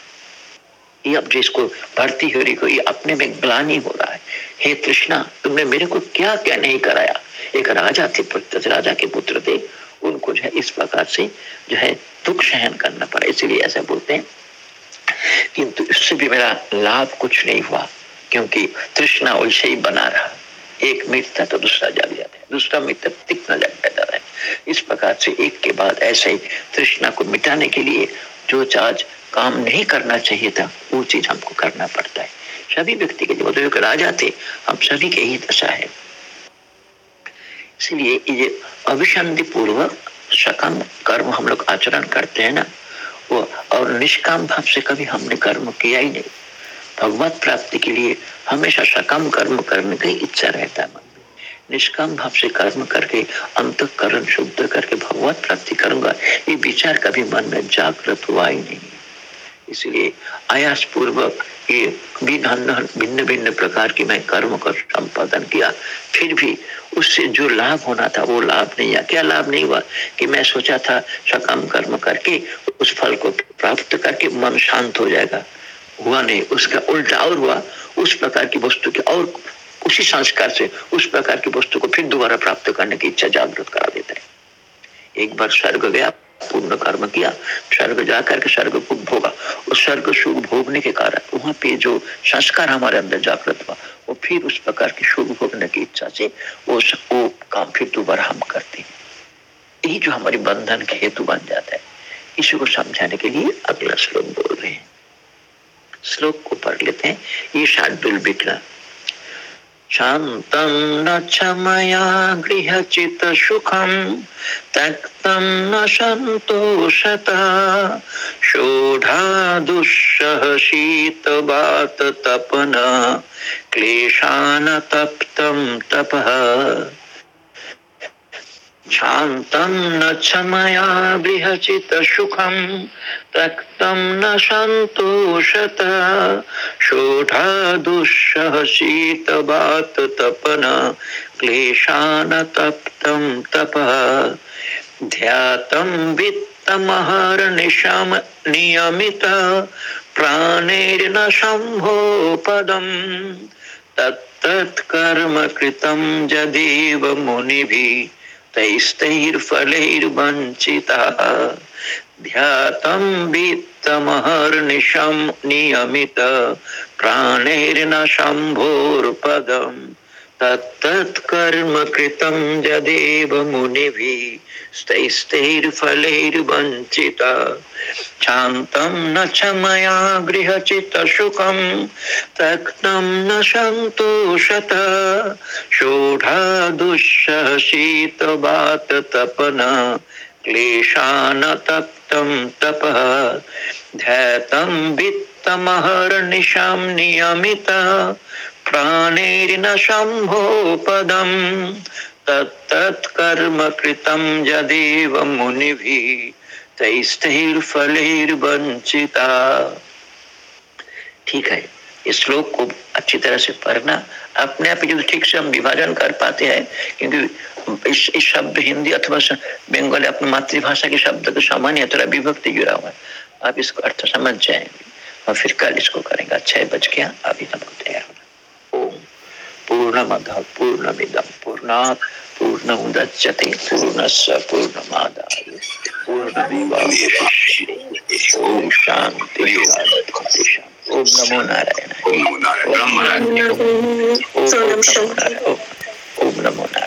ये अब जिसको भर्ती हो रही को ये अपने में ग्लानी हो रहा है। हे कृष्णा, तुमने मेरे को क्या क्या नहीं कराया? एक राजा थे राजा के पुत्र थे। उनको जो है इस प्रकार से जो है दुख सहन करना पड़ा। इसलिए ऐसा बोलते हैं। किंतु इससे भी मेरा लाभ कुछ नहीं हुआ। क्योंकि तृष्णा वैसे ही बना रहा। एक मिटता तो दूसरा जग जाता है दूसरा मिटता तीखना जग जाता है। इस प्रकार से एक के बाद ऐसे ही तृष्णा को मिटाने के लिए जो चार्ज काम नहीं करना चाहिए था, वो चीज़ हमको करना पड़ता है। सभी व्यक्ति के जो राजा थे, हम सभी के ही दशा है। इसलिए ये अभिसंधि पूर्वक सकम कर्म हम लोग आचरण करते हैं ना, वो और निष्काम भाव से कभी हमने कर्म किया ही नहीं। भगवत प्राप्ति के लिए हमेशा सकम कर्म करने की इच्छा रहता है निष्काम भाव से कर्म करके अंत करण शुद्ध करके भगवत प्राप्ति करूँगा, ये विचार कभी मन में जागृत हुआ ही नहीं। इसलिए आयास पूर्वक ये भिन्न भिन्न प्रकार की मैं कर्म का संपादन किया, फिर भी उससे जो लाभ होना था, वो लाभ नहीं हुआ क्या लाभ नहीं हुआ? कि मैं सोचा था सकम कर्म करके, उस फल को प्राप्त करके मन शांत हो जाएगा। हुआ नहीं, उसका उल्टा और हुआ, उस प्रकार की वस्तु के और उसी संस्कार से उस प्रकार की वस्तु को फिर दोबारा प्राप्त करने की इच्छा जागृत करा देता है। एक बार स्वर्ग गया, पूर्ण कर्म किया, स्वर्ग जाकर के स्वर्ग को भोगा उस स्वर्ग सुख भोगने के कारण वहाँ पे जो संस्कार हमारे अंदर जागृत हुआ, वो फिर उस प्रकार की सुख भोगने की इच्छा से वो वो काम फिर दोबारा हम करते हैं। यही जो हमारे बंधन के हेतु बन जाता है। इसी को समझाने के लिए अगला श्लोक बोल रहे हैं। श्लोक को पढ़ लेते हैं। शार्दुल बिकना शान्तं न च मया गृहचितसुखं त्यक्तं न सन्तोषता। शोढा दुःसह शीतवाततपन क्लेशानतप्तं तपः। शान्तं न क्षमया बृहचितसुखं त्यक्तं न सन्तोषत। शोढा दुःसह शीतवाततपन क्लेशानतप्तं तपः। ध्यातं वित्तमहर्निशम नियमित, प्राणेर्न शम्भो पदम् तत्तत्कर्म कृतं जदेव मुनिभिः। तैस्तैर्फलैर्वञ्चितः। ध्यातं वित्तमहर्निशं नियमित प्राणैर्न शम्भोर्पदम्। तत्तत्कर्म कृतं यदेव मुनिभिः स्तैस्तैर्फलैर्वञ्चिता न च मया गृहचित्तसुखं त्यक्तं न सन्तोषत। शोढा दुःसह शीतवाततपन क्लेशानतप्तं तपः। ध्यातं वित्तमहर्निशां नियमिता तत्तत्कर्म कृतं यदेव मुनिभिः। तैस्तैर्फलैर्वञ्चिता ठीक है इस श्लोक को अच्छी तरह से पढ़ना। अपने आप जो ठीक से हम विभाजन कर पाते हैं क्योंकि इस, इस शब्द हिंदी अथवा बंगाली अपनी मातृभाषा के शब्द के सामान्य थोड़ा विभक्ति जुड़ा हुआ है आप इसको अर्थ समझ जाएँगे। और फिर कल इसको करेंगे। छह बज गया। अभी हमको तैयार पूर्णमद पूर्णमिदम पूर्णात् पूर्णमुदच्यते पूर्णस्य पूर्णमादाय। पूर्णमेवावशिष्यते ओम शांति शांति ओम नमो नारायण। ओम नमो नारायण। ओम नमो नारायण।